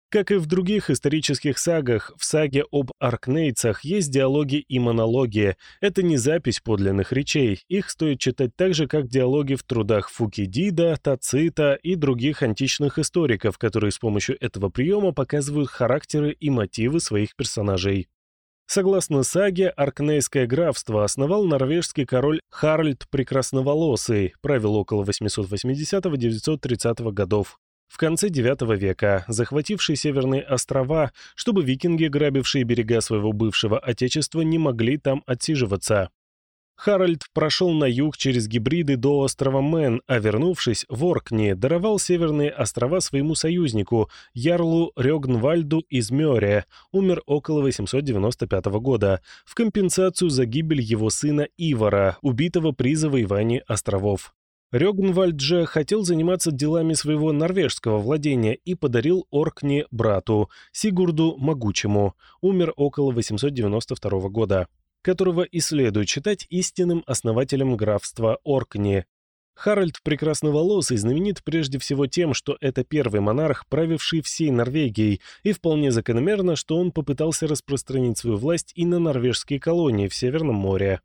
Как и в других исторических сагах, в саге об аркнейцах есть диалоги и монологи. Это не запись подлинных речей. Их стоит читать так же, как диалоги в трудах Фукидида, Тацита и других античных историков, которые с помощью этого приема показывают характеры и мотивы своих персонажей. Согласно саге, Аркнейское графство основал норвежский король Харальд Прекрасноволосый, правил около 880-930 годов в конце IX века, захвативший северные острова, чтобы викинги, грабившие берега своего бывшего отечества, не могли там отсиживаться. Харальд прошел на юг через гибриды до острова Мэн, а вернувшись в Оркни, даровал северные острова своему союзнику, Ярлу Рёгнвальду из Мёре, умер около 895 года, в компенсацию за гибель его сына Ивара, убитого при завоевании островов. Рёгнвальд же хотел заниматься делами своего норвежского владения и подарил Оркни брату, Сигурду Могучему, умер около 892 года, которого и следует считать истинным основателем графства Оркни. Харальд Прекрасноволосый знаменит прежде всего тем, что это первый монарх, правивший всей Норвегией, и вполне закономерно, что он попытался распространить свою власть и на норвежские колонии в Северном море.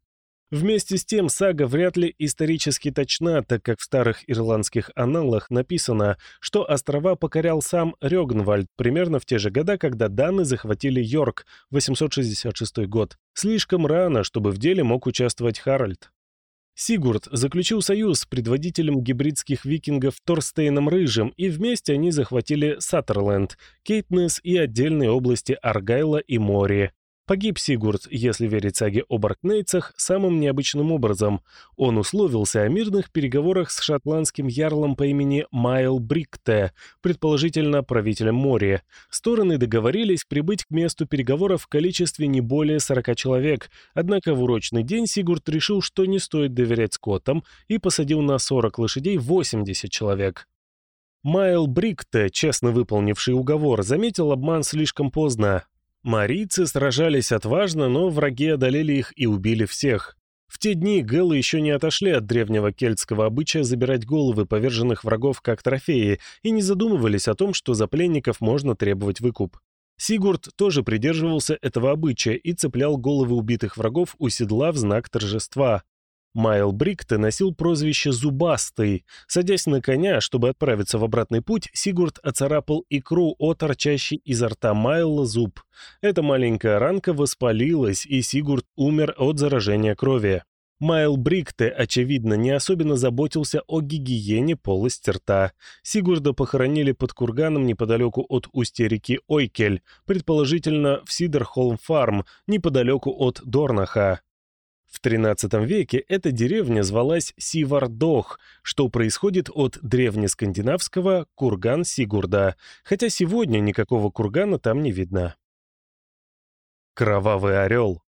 Вместе с тем, сага вряд ли исторически точна, так как в старых ирландских аналах написано, что острова покорял сам Рёгнвальд примерно в те же года, когда даны захватили Йорк, 866 год. Слишком рано, чтобы в деле мог участвовать Харальд. Сигурд заключил союз с предводителем гибридских викингов Торстейном Рыжим, и вместе они захватили Саттерленд, Кейтнес и отдельные области Аргайла и Мори. Погиб Сигурд, если верить саге об Аркнейцах, самым необычным образом. Он условился о мирных переговорах с шотландским ярлом по имени Майл Брикте, предположительно правителем моря. Стороны договорились прибыть к месту переговоров в количестве не более 40 человек, однако в урочный день Сигурд решил, что не стоит доверять скотам, и посадил на 40 лошадей 80 человек. Майл Брикте, честно выполнивший уговор, заметил обман слишком поздно. Марийцы сражались отважно, но враги одолели их и убили всех. В те дни гэллы еще не отошли от древнего кельтского обычая забирать головы поверженных врагов как трофеи и не задумывались о том, что за пленников можно требовать выкуп. Сигурд тоже придерживался этого обычая и цеплял головы убитых врагов у седла в знак торжества. Майл Брикте носил прозвище «Зубастый». Садясь на коня, чтобы отправиться в обратный путь, Сигурд оцарапал икру о торчащий изо рта Майла зуб. Эта маленькая ранка воспалилась, и Сигурд умер от заражения крови. Майл Брикте, очевидно, не особенно заботился о гигиене полости рта. Сигурда похоронили под курганом неподалеку от устья реки Ойкель, предположительно в Сидерхолм-фарм, неподалеку от Дорнаха. В XIII веке эта деревня звалась Сивардох, что происходит от древнескандинавского курган Сигурда, хотя сегодня никакого кургана там не видно. Кровавый орел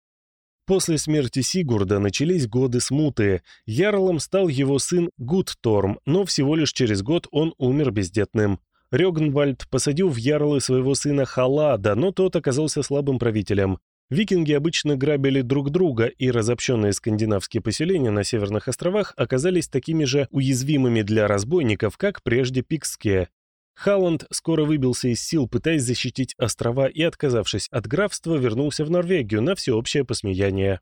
После смерти Сигурда начались годы смуты. Ярлом стал его сын Гудторм, но всего лишь через год он умер бездетным. Рёгнвальд посадил в ярлы своего сына Халада, но тот оказался слабым правителем. Викинги обычно грабили друг друга, и разобщенные скандинавские поселения на Северных островах оказались такими же уязвимыми для разбойников, как прежде пикские. Халланд скоро выбился из сил, пытаясь защитить острова и, отказавшись от графства, вернулся в Норвегию на всеобщее посмеяние.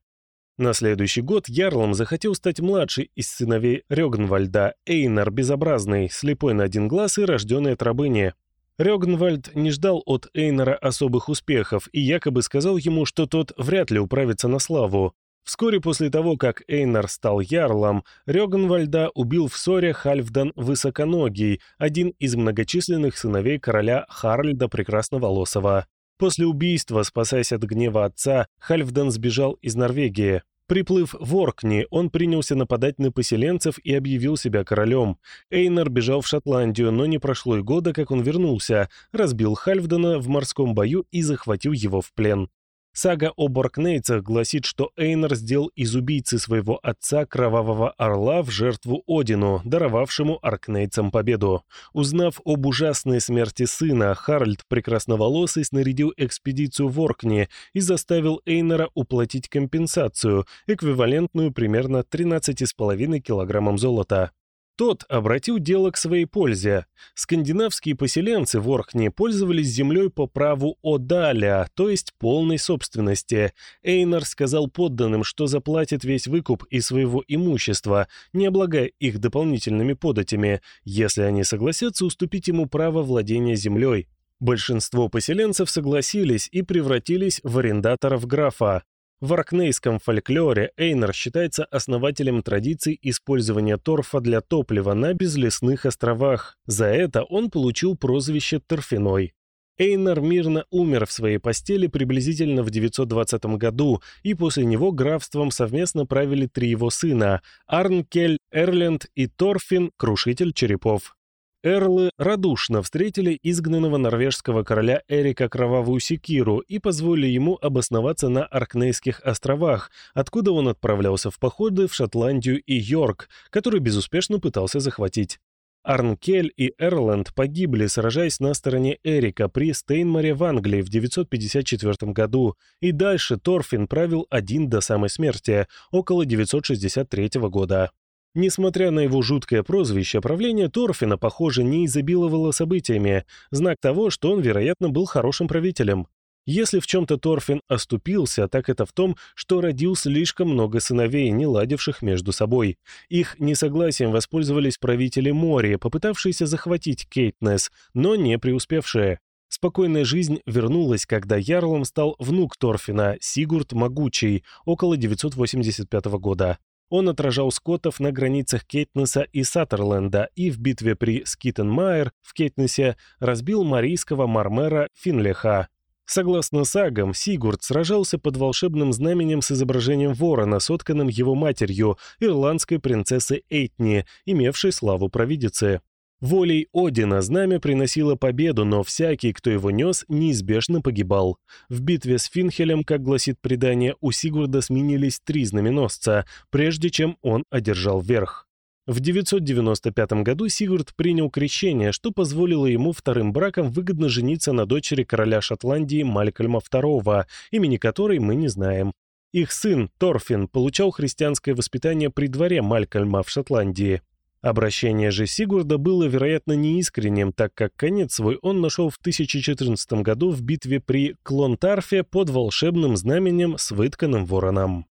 На следующий год Ярлом захотел стать младший из сыновей Рёгнвальда, Эйнар Безобразный, слепой на один глаз и рожденный от рабыни. Рёгнвальд не ждал от Эйнара особых успехов и якобы сказал ему, что тот вряд ли управится на славу. Вскоре после того, как Эйнар стал ярлом, Рёгнвальда убил в ссоре Хальфдан Высоконогий, один из многочисленных сыновей короля Харльда Прекрасноволосого. После убийства, спасаясь от гнева отца, Хальфдан сбежал из Норвегии. Приплыв в Оркни, он принялся нападать на поселенцев и объявил себя королем. Эйнар бежал в Шотландию, но не прошло и года, как он вернулся, разбил Хальфдена в морском бою и захватил его в плен. Сага о Боркнейцах гласит, что Эйнар сделал из убийцы своего отца Кровавого Орла в жертву Одину, даровавшему аркнейцам победу. Узнав об ужасной смерти сына, Харальд Прекрасноволосый снарядил экспедицию в Оркни и заставил Эйнара уплатить компенсацию, эквивалентную примерно 13,5 килограммам золота. Тот обратил дело к своей пользе. Скандинавские поселенцы в Орхне пользовались землей по праву Одаля, то есть полной собственности. Эйнар сказал подданным, что заплатит весь выкуп из своего имущества, не облагая их дополнительными податями, если они согласятся уступить ему право владения землей. Большинство поселенцев согласились и превратились в арендаторов графа. В аркнейском фольклоре Эйнар считается основателем традиций использования торфа для топлива на безлесных островах. За это он получил прозвище Торфяной. Эйнар мирно умер в своей постели приблизительно в 920 году, и после него графством совместно правили три его сына – Арнкель, Эрленд и Торфин, крушитель черепов. Эрлы радушно встретили изгнанного норвежского короля Эрика Кровавую Секиру и позволили ему обосноваться на Аркнейских островах, откуда он отправлялся в походы в Шотландию и Йорк, который безуспешно пытался захватить. Арнкель и Эрланд погибли, сражаясь на стороне Эрика при Стейнморе в Англии в 954 году, и дальше Торфин правил один до самой смерти, около 963 года. Несмотря на его жуткое прозвище, правление Торфина, похоже, не изобиловало событиями, знак того, что он, вероятно, был хорошим правителем. Если в чем-то Торфин оступился, так это в том, что родил слишком много сыновей, не ладивших между собой. Их несогласием воспользовались правители Мори, попытавшиеся захватить Кейтнес, но не преуспевшие. Спокойная жизнь вернулась, когда ярлом стал внук Торфина, Сигурд Могучий, около 985 года. Он отражал скотов на границах Кейтнеса и Саттерленда и в битве при Скиттен-Майр в Кейтнесе разбил морейского мормера Финлеха. Согласно сагам, Сигурд сражался под волшебным знаменем с изображением ворона, сотканным его матерью, ирландской принцессы Эйтни, имевшей славу провидицы. Волей Одина знамя приносило победу, но всякий, кто его нес, неизбежно погибал. В битве с Финлехом, как гласит предание, у Сигурда сменились три знаменосца, прежде чем он одержал верх. В 995 году Сигурд принял крещение, что позволило ему вторым браком выгодно жениться на дочери короля Шотландии Малькольма II, имени которой мы не знаем. Их сын Торфин получал христианское воспитание при дворе Малькольма в Шотландии. Обращение же Сигурда было, вероятно, неискренним, так как конец свой он нашел в 1014 году в битве при Клонтарфе под волшебным знаменем с вытканным вороном.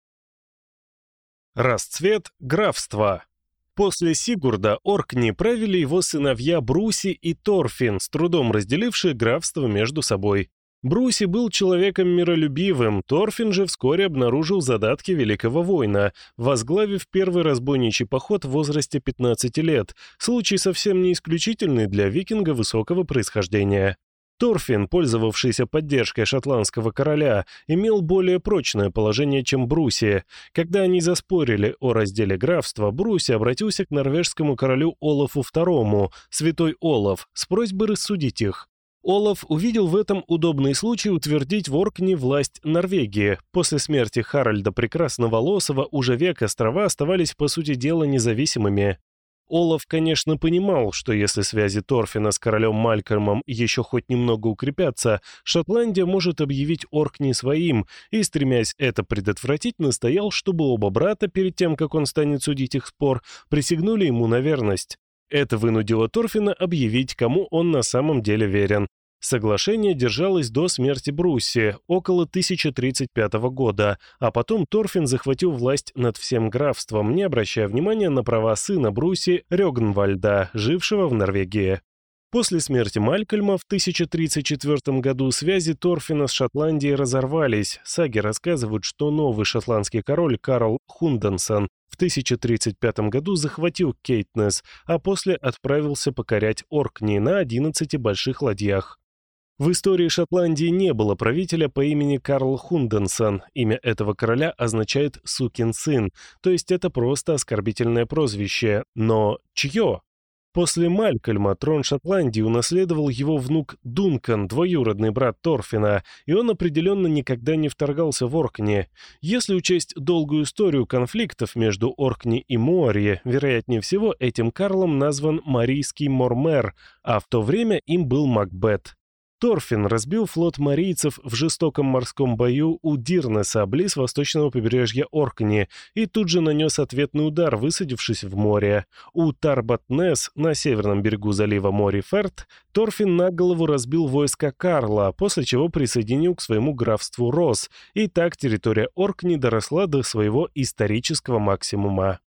Расцвет графства После Сигурда Оркни правили его сыновья Бруси и Торфин, с трудом разделившие графство между собой. Бруси был человеком миролюбивым, Торфин же вскоре обнаружил задатки великого воина, возглавив первый разбойничий поход в возрасте 15 лет, случай совсем не исключительный для викинга высокого происхождения. Торфин, пользовавшийся поддержкой шотландского короля, имел более прочное положение, чем Бруси. Когда они заспорили о разделе графства, Бруси обратился к норвежскому королю Олафу II, святой Олаф, с просьбой рассудить их. Олаф увидел в этом удобный случай утвердить в Оркне власть Норвегии. После смерти Харальда Прекрасноволосого уже век острова оставались, по сути дела, независимыми. Олаф, конечно, понимал, что если связи Торфина с королем Малькольмом еще хоть немного укрепятся, Шотландия может объявить Оркни своим, и, стремясь это предотвратить, настоял, чтобы оба брата, перед тем, как он станет судить их спор, присягнули ему на верность. Это вынудило Торфина объявить, кому он на самом деле верен. Соглашение держалось до смерти Брусси, около 1035 года, а потом Торфин захватил власть над всем графством, не обращая внимания на права сына Бруси Рёгнвальда, жившего в Норвегии. После смерти Малькольма в 1034 году связи Торфина с Шотландией разорвались. Саги рассказывают, что новый шотландский король Карл Хунденсон в 1035 году захватил Кейтнес, а после отправился покорять Оркни на 11 больших ладьях. В истории Шотландии не было правителя по имени Карл Хунденсон. Имя этого короля означает «сукин сын», то есть это просто оскорбительное прозвище. Но чье? После Малькольма трон Шотландии унаследовал его внук Дункан, двоюродный брат Торфина, и он определенно никогда не вторгался в Оркни. Если учесть долгую историю конфликтов между Оркни и Моори, вероятнее всего этим Карлом назван Марийский Мормер, а в то время им был Макбет. Торфин разбил флот марийцев в жестоком морском бою у Дирнеса, близ восточного побережья Оркни, и тут же нанес ответный удар, высадившись в море. У Тарбатнес, на северном берегу залива Мори-Ферт, Торфин на голову разбил войска Карла, после чего присоединил к своему графству Рос, и так территория Оркни доросла до своего исторического максимума.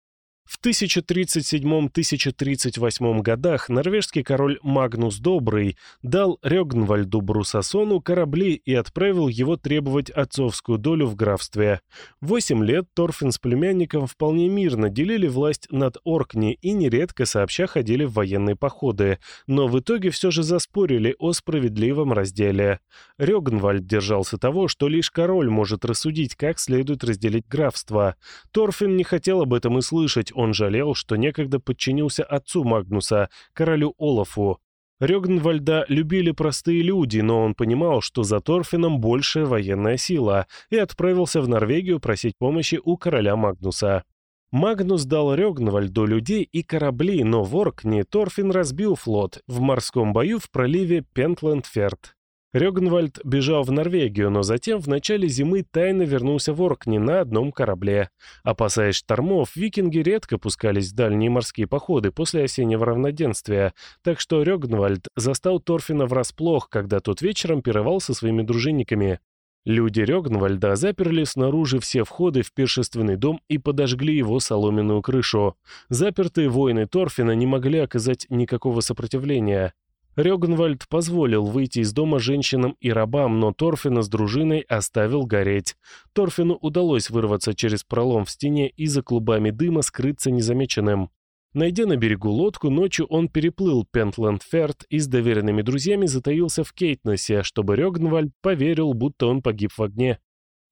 В 1037-1038 годах норвежский король Магнус Добрый дал Рёгнвальду Брусасону корабли и отправил его требовать отцовскую долю в графстве. Восемь лет Торфин с племянником вполне мирно делили власть над Оркни и нередко сообща ходили в военные походы, но в итоге все же заспорили о справедливом разделе. Рёгнвальд держался того, что лишь король может рассудить, как следует разделить графство. Торфин не хотел об этом и слышать, он жалел, что некогда подчинился отцу Магнуса, королю Олафу. Рёгнвальда любили простые люди, но он понимал, что за Торфином большая военная сила, и отправился в Норвегию просить помощи у короля Магнуса. Магнус дал Рёгнвальду людей и корабли, но в Оркне Торфин разбил флот в морском бою в проливе Пентландферд. Рёгнвальд бежал в Норвегию, но затем в начале зимы тайно вернулся в Оркни на одном корабле. Опасаясь штормов, викинги редко пускались в дальние морские походы после осеннего равноденствия, так что Рёгнвальд застал Торфина врасплох, когда тот вечером пировал со своими дружинниками. Люди Рёгнвальда заперли снаружи все входы в пиршественный дом и подожгли его соломенную крышу. Запертые воины Торфина не могли оказать никакого сопротивления. Рёгнвальд позволил выйти из дома женщинам и рабам, но Торфина с дружиной оставил гореть. Торфину удалось вырваться через пролом в стене и за клубами дыма скрыться незамеченным. Найдя на берегу лодку, ночью он переплыл Пентланд-Ферд и с доверенными друзьями затаился в Кейтнесе, чтобы Рёгнвальд поверил, будто он погиб в огне.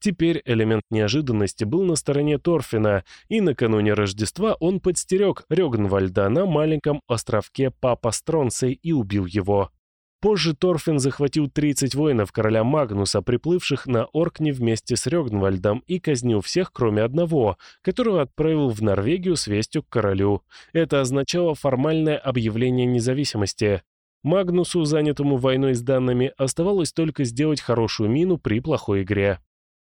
Теперь элемент неожиданности был на стороне Торфина, и накануне Рождества он подстерег Рёгнвальда на маленьком островке Папа Стронцей и убил его. Позже Торфин захватил 30 воинов короля Магнуса, приплывших на Оркне вместе с Рёгнвальдом, и казнил всех, кроме одного, которого отправил в Норвегию с вестью к королю. Это означало формальное объявление независимости. Магнусу, занятому войной с данными, оставалось только сделать хорошую мину при плохой игре.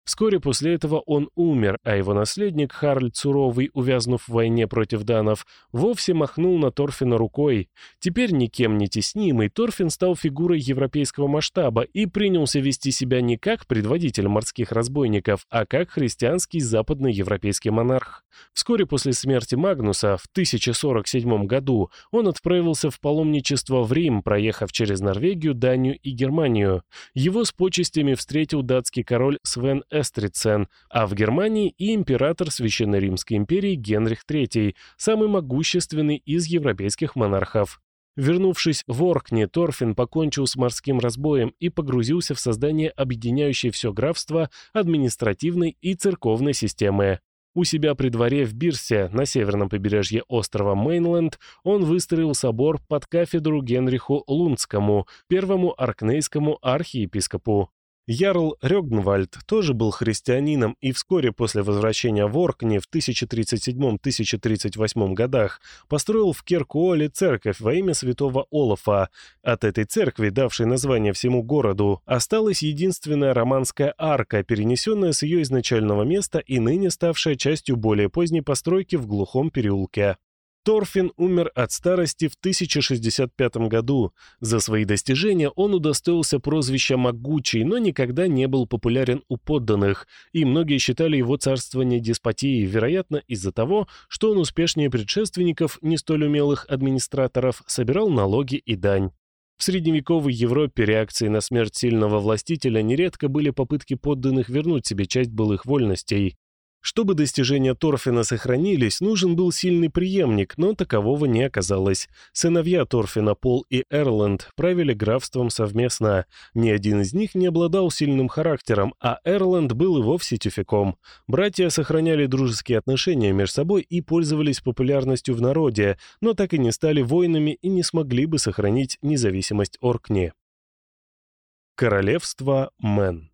Вскоре после этого он умер, а его наследник Харль Суровый, увязнув в войне против данов, вовсе махнул на Торфина рукой. Теперь никем не теснимый, Торфин стал фигурой европейского масштаба и принялся вести себя не как предводитель морских разбойников, а как христианский западноевропейский монарх. Вскоре после смерти Магнуса, в 1047 году, он отправился в паломничество в Рим, проехав через Норвегию, Данию и Германию. Его с почестями встретил датский король Свен Эстрицен, а в Германии и император Священной Римской империи Генрих III, самый могущественный из европейских монархов. Вернувшись в Оркне, Торфин покончил с морским разбоем и погрузился в создание объединяющей все графство административной и церковной системы. У себя при дворе в Бирсе, на северном побережье острова Мейнленд, он выстроил собор под кафедру Генриху Лундскому, первому аркнейскому архиепископу. Ярл Рёгнвальд тоже был христианином и вскоре после возвращения в Оркни в 1037-1038 годах построил в Керкуоле церковь во имя святого Олафа. От этой церкви, давшей название всему городу, осталась единственная романская арка, перенесенная с ее изначального места и ныне ставшая частью более поздней постройки в глухом переулке. Торфин умер от старости в 1065 году. За свои достижения он удостоился прозвища «Могучий», но никогда не был популярен у подданных, и многие считали его царствование деспотией, вероятно, из-за того, что он успешнее предшественников, не столь умелых администраторов, собирал налоги и дань. В средневековой Европе реакцией на смерть сильного властителя нередко были попытки подданных вернуть себе часть былых вольностей. Чтобы достижения Торфина сохранились, нужен был сильный преемник, но такового не оказалось. Сыновья Торфина, Пол и Эрланд, правили графством совместно. Ни один из них не обладал сильным характером, а Эрланд был и вовсе тюфяком. Братья сохраняли дружеские отношения между собой и пользовались популярностью в народе, но так и не стали воинами и не смогли бы сохранить независимость Оркни. Королевство Мэн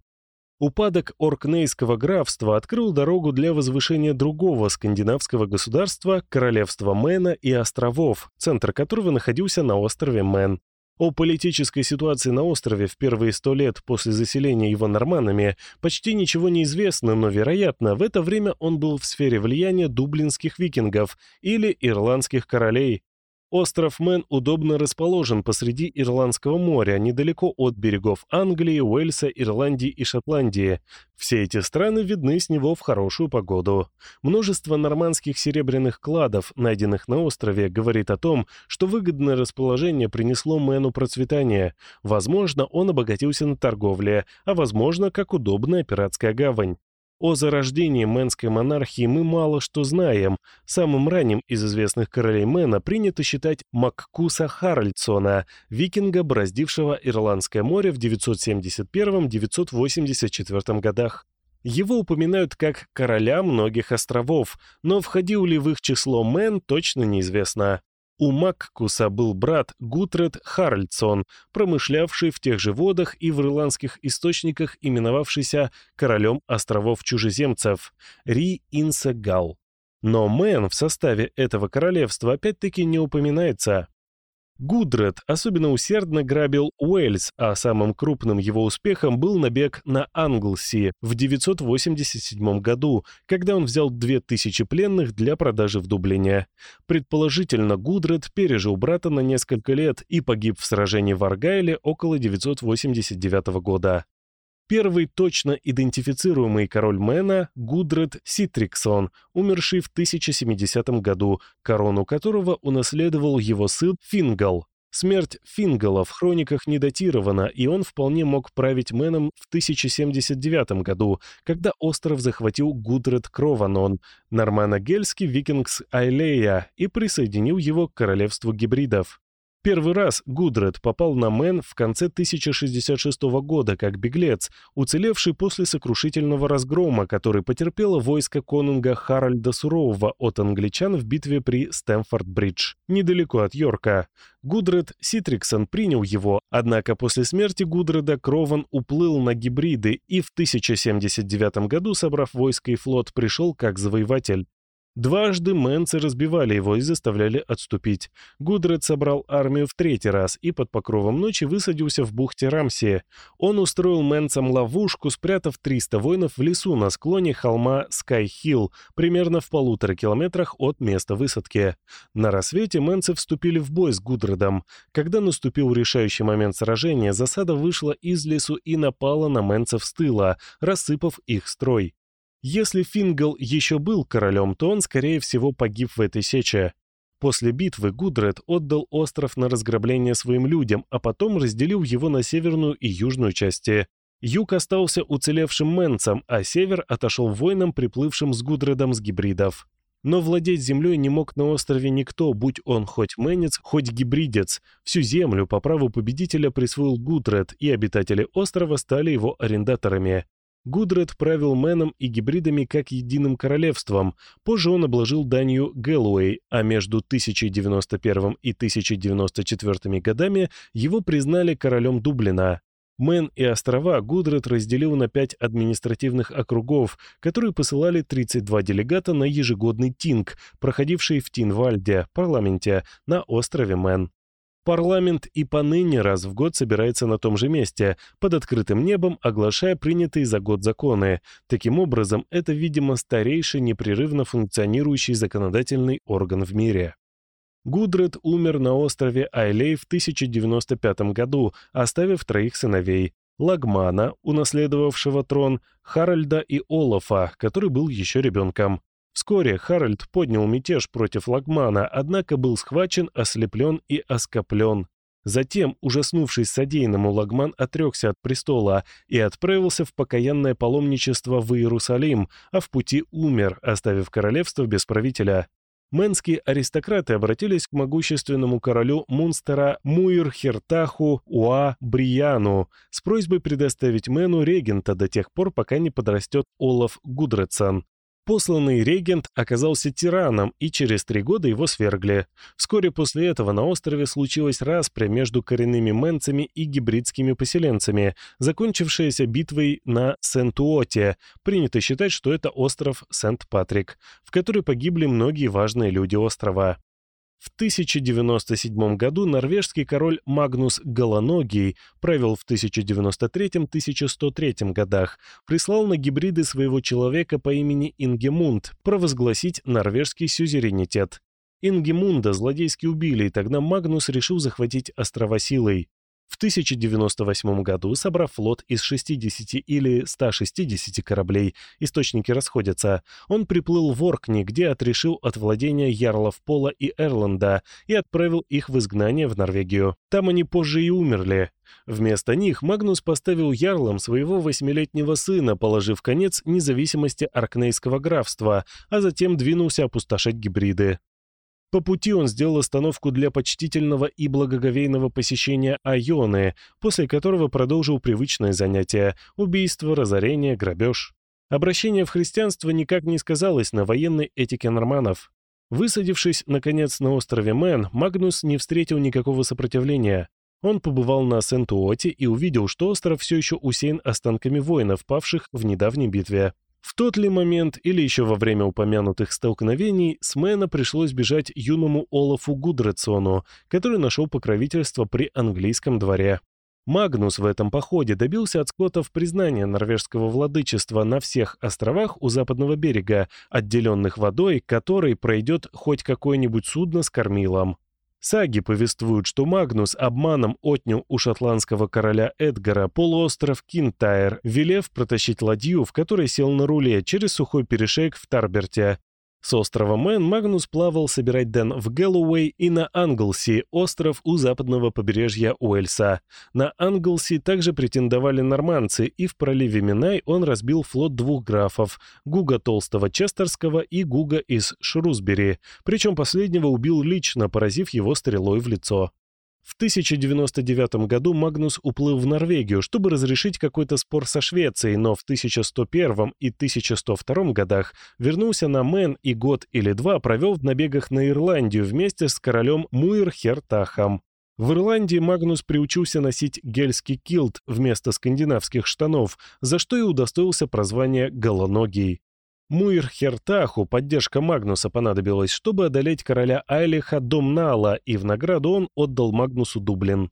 Упадок Оркнейского графства открыл дорогу для возвышения другого скандинавского государства, королевства Мэна и островов, центр которого находился на острове Мэн. О политической ситуации на острове в первые сто лет после заселения его норманами почти ничего не известно, но, вероятно, в это время он был в сфере влияния дублинских викингов или ирландских королей, Остров Мэн удобно расположен посреди Ирландского моря, недалеко от берегов Англии, Уэльса, Ирландии и Шотландии. Все эти страны видны с него в хорошую погоду. Множество нормандских серебряных кладов, найденных на острове, говорит о том, что выгодное расположение принесло Мэну процветание. Возможно, он обогатился на торговле, а возможно, как удобная пиратская гавань. О зарождении мэнской монархии мы мало что знаем. Самым ранним из известных королей Мэна принято считать Маккуса Харальдсона, викинга, бороздившего Ирландское море в 971-984 годах. Его упоминают как короля многих островов, но входил ли в их число Мэн, точно неизвестно. У Маккуса был брат Гудред Харальдсон, промышлявший в тех же водах и в ирландских источниках именовавшийся королем островов чужеземцев Ри Инсегал. Но Мэн в составе этого королевства опять-таки не упоминается. Гудред особенно усердно грабил Уэльс, а самым крупным его успехом был набег на Англси в 987 году, когда он взял 2000 пленных для продажи в Дублине. Предположительно, Гудред пережил брата на несколько лет и погиб в сражении в Аргайле около 989 года. Первый точно идентифицируемый король Мэна — Гудред Ситриксон, умерший в 1070 году, корону которого унаследовал его сын Фингал. Смерть Фингала в хрониках не датирована, и он вполне мог править Мэном в 1079 году, когда остров захватил Гудред Крованон, нормано-гельский викинг с Айлея, и присоединил его к королевству Гебридов. Первый раз Гудред попал на Мэн в конце 1066 года как беглец, уцелевший после сокрушительного разгрома, который потерпело войско конунга Харальда Сурового от англичан в битве при Стэмфорд-Бридж, недалеко от Йорка. Гудред Ситриксон принял его, однако после смерти Гудреда Крован уплыл на Гебриды и в 1079 году, собрав войско и флот, пришел как завоеватель. Дважды мэнцы разбивали его и заставляли отступить. Гудред собрал армию в третий раз и под покровом ночи высадился в бухте Рамси. Он устроил мэнцам ловушку, спрятав 300 воинов в лесу на склоне холма Скай-Хилл, примерно в полутора километрах от места высадки. На рассвете мэнцы вступили в бой с Гудредом. Когда наступил решающий момент сражения, засада вышла из лесу и напала на мэнцев с тыла, рассыпав их строй. Если Фингал еще был королем, то он, скорее всего, погиб в этой сече. После битвы Гудред отдал остров на разграбление своим людям, а потом разделил его на северную и южную части. Юг остался уцелевшим мэнцам, а север отошел воинам, приплывшим с Гудредом с гибридов. Но владеть землей не мог на острове никто, будь он хоть мэнец, хоть гибридец. Всю землю по праву победителя присвоил Гудред, и обитатели острова стали его арендаторами. Гудред правил Мэном и Гебридами как единым королевством, позже он обложил данью Гэллоуэй, а между 1091 и 1094 годами его признали королем Дублина. Мэн и острова Гудред разделил на пять административных округов, которые посылали 32 делегата на ежегодный тинг, проходивший в Тинвальде, парламенте, на острове Мэн. Парламент и поныне раз в год собирается на том же месте, под открытым небом, оглашая принятые за год законы. Таким образом, это, видимо, старейший непрерывно функционирующий законодательный орган в мире. Гудред умер на острове Айлей в 1095 году, оставив троих сыновей. Лагмана, унаследовавшего трон, Харальда и Олафа, который был еще ребенком. Вскоре Харальд поднял мятеж против Лагмана, однако был схвачен, ослеплен и оскоплен. Затем, ужаснувшись содеянному, Лагман отрекся от престола и отправился в покаянное паломничество в Иерусалим, а в пути умер, оставив королевство без правителя. Мэнские аристократы обратились к могущественному королю Мунстера Муирхертаху Уа Брияну с просьбой предоставить Мэну регента до тех пор, пока не подрастет Олаф Гудрецан. Посланный регент оказался тираном, и через три года его свергли. Вскоре после этого на острове случилась распря между коренными мэнцами и гибридскими поселенцами, закончившаяся битвой на Сент-Уоте. Принято считать, что это остров Сент-Патрик, в который погибли многие важные люди острова. В 1097 году норвежский король Магнус Голоногий правил в 1093-1103 годах, прислал на гибриды своего человека по имени Ингемунд провозгласить норвежский сюзеренитет. Ингемунда злодейски убили, и тогда Магнус решил захватить острова силой. В 1098 году, собрав флот из 60 или 160 кораблей, источники расходятся, он приплыл в Оркни, где отрешил от владения ярлов Пола и Эрланда и отправил их в изгнание в Норвегию. Там они позже и умерли. Вместо них Магнус поставил ярлом своего восьмилетнего сына, положив конец независимости Аркнейского графства, а затем двинулся опустошать гибриды. По пути он сделал остановку для почтительного и благоговейного посещения Айоны, после которого продолжил привычное занятие – убийство, разорение, грабеж. Обращение в христианство никак не сказалось на военной этике норманов. Высадившись, наконец, на острове Мэн, Магнус не встретил никакого сопротивления. Он побывал на Сент-Уоте и увидел, что остров все еще усеян останками воинов, павших в недавней битве. В тот ли момент или еще во время упомянутых столкновений с Мэна пришлось бежать юному Олафу Гудредсону, который нашел покровительство при английском дворе. Магнус в этом походе добился от скотов признания норвежского владычества на всех островах у западного берега, отделенных водой, которой пройдет хоть какое-нибудь судно с кормилом. Саги повествуют, что Магнус обманом отнял у шотландского короля Эдгара полуостров Кинтайр, велев протащить ладью, в которой сел на руле, через сухой перешейк в Тарберте. С острова Мэн Магнус плавал собирать дань в Гэллоуэй и на Англси, остров у западного побережья Уэльса. На Англси также претендовали норманцы, и в проливе Менай он разбил флот двух графов – Гуга Толстого Честерского и Гуга из Шрусбери, причем последнего убил лично, поразив его стрелой в лицо. В 1099 году Магнус уплыл в Норвегию, чтобы разрешить какой-то спор со Швецией, но в 1101 и 1102 годах вернулся на Мэн и год или два провел в набегах на Ирландию вместе с королем Муирхертахом. В Ирландии Магнус приучился носить гельский килт вместо скандинавских штанов, за что и удостоился прозвания «голоногий». Муирхертаху поддержка Магнуса понадобилась, чтобы одолеть короля Айлиха Домнала, и в награду он отдал Магнусу Дублин.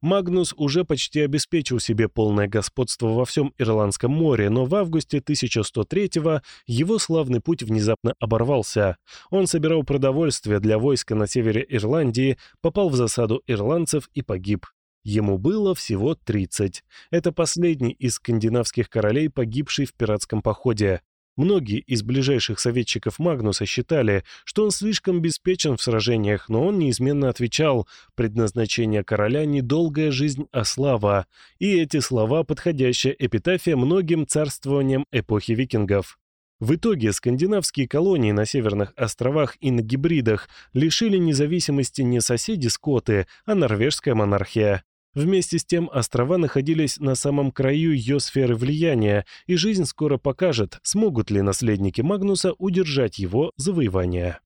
Магнус уже почти обеспечил себе полное господство во всем Ирландском море, но в августе 1103-го его славный путь внезапно оборвался. Он собирал продовольствие для войска на севере Ирландии, попал в засаду ирландцев и погиб. Ему было всего 30. Это последний из скандинавских королей, погибший в пиратском походе. Многие из ближайших советчиков Магнуса считали, что он слишком беспечен в сражениях, но он неизменно отвечал «предназначение короля – недолгая жизнь, а слава», и эти слова – подходящая эпитафия многим царствованиям эпохи викингов. В итоге скандинавские колонии на северных островах и на гибридах лишили независимости не соседи-скоты, а норвежская монархия. Вместе с тем острова находились на самом краю ее сферы влияния, и жизнь скоро покажет, смогут ли наследники Магнуса удержать его завоевание.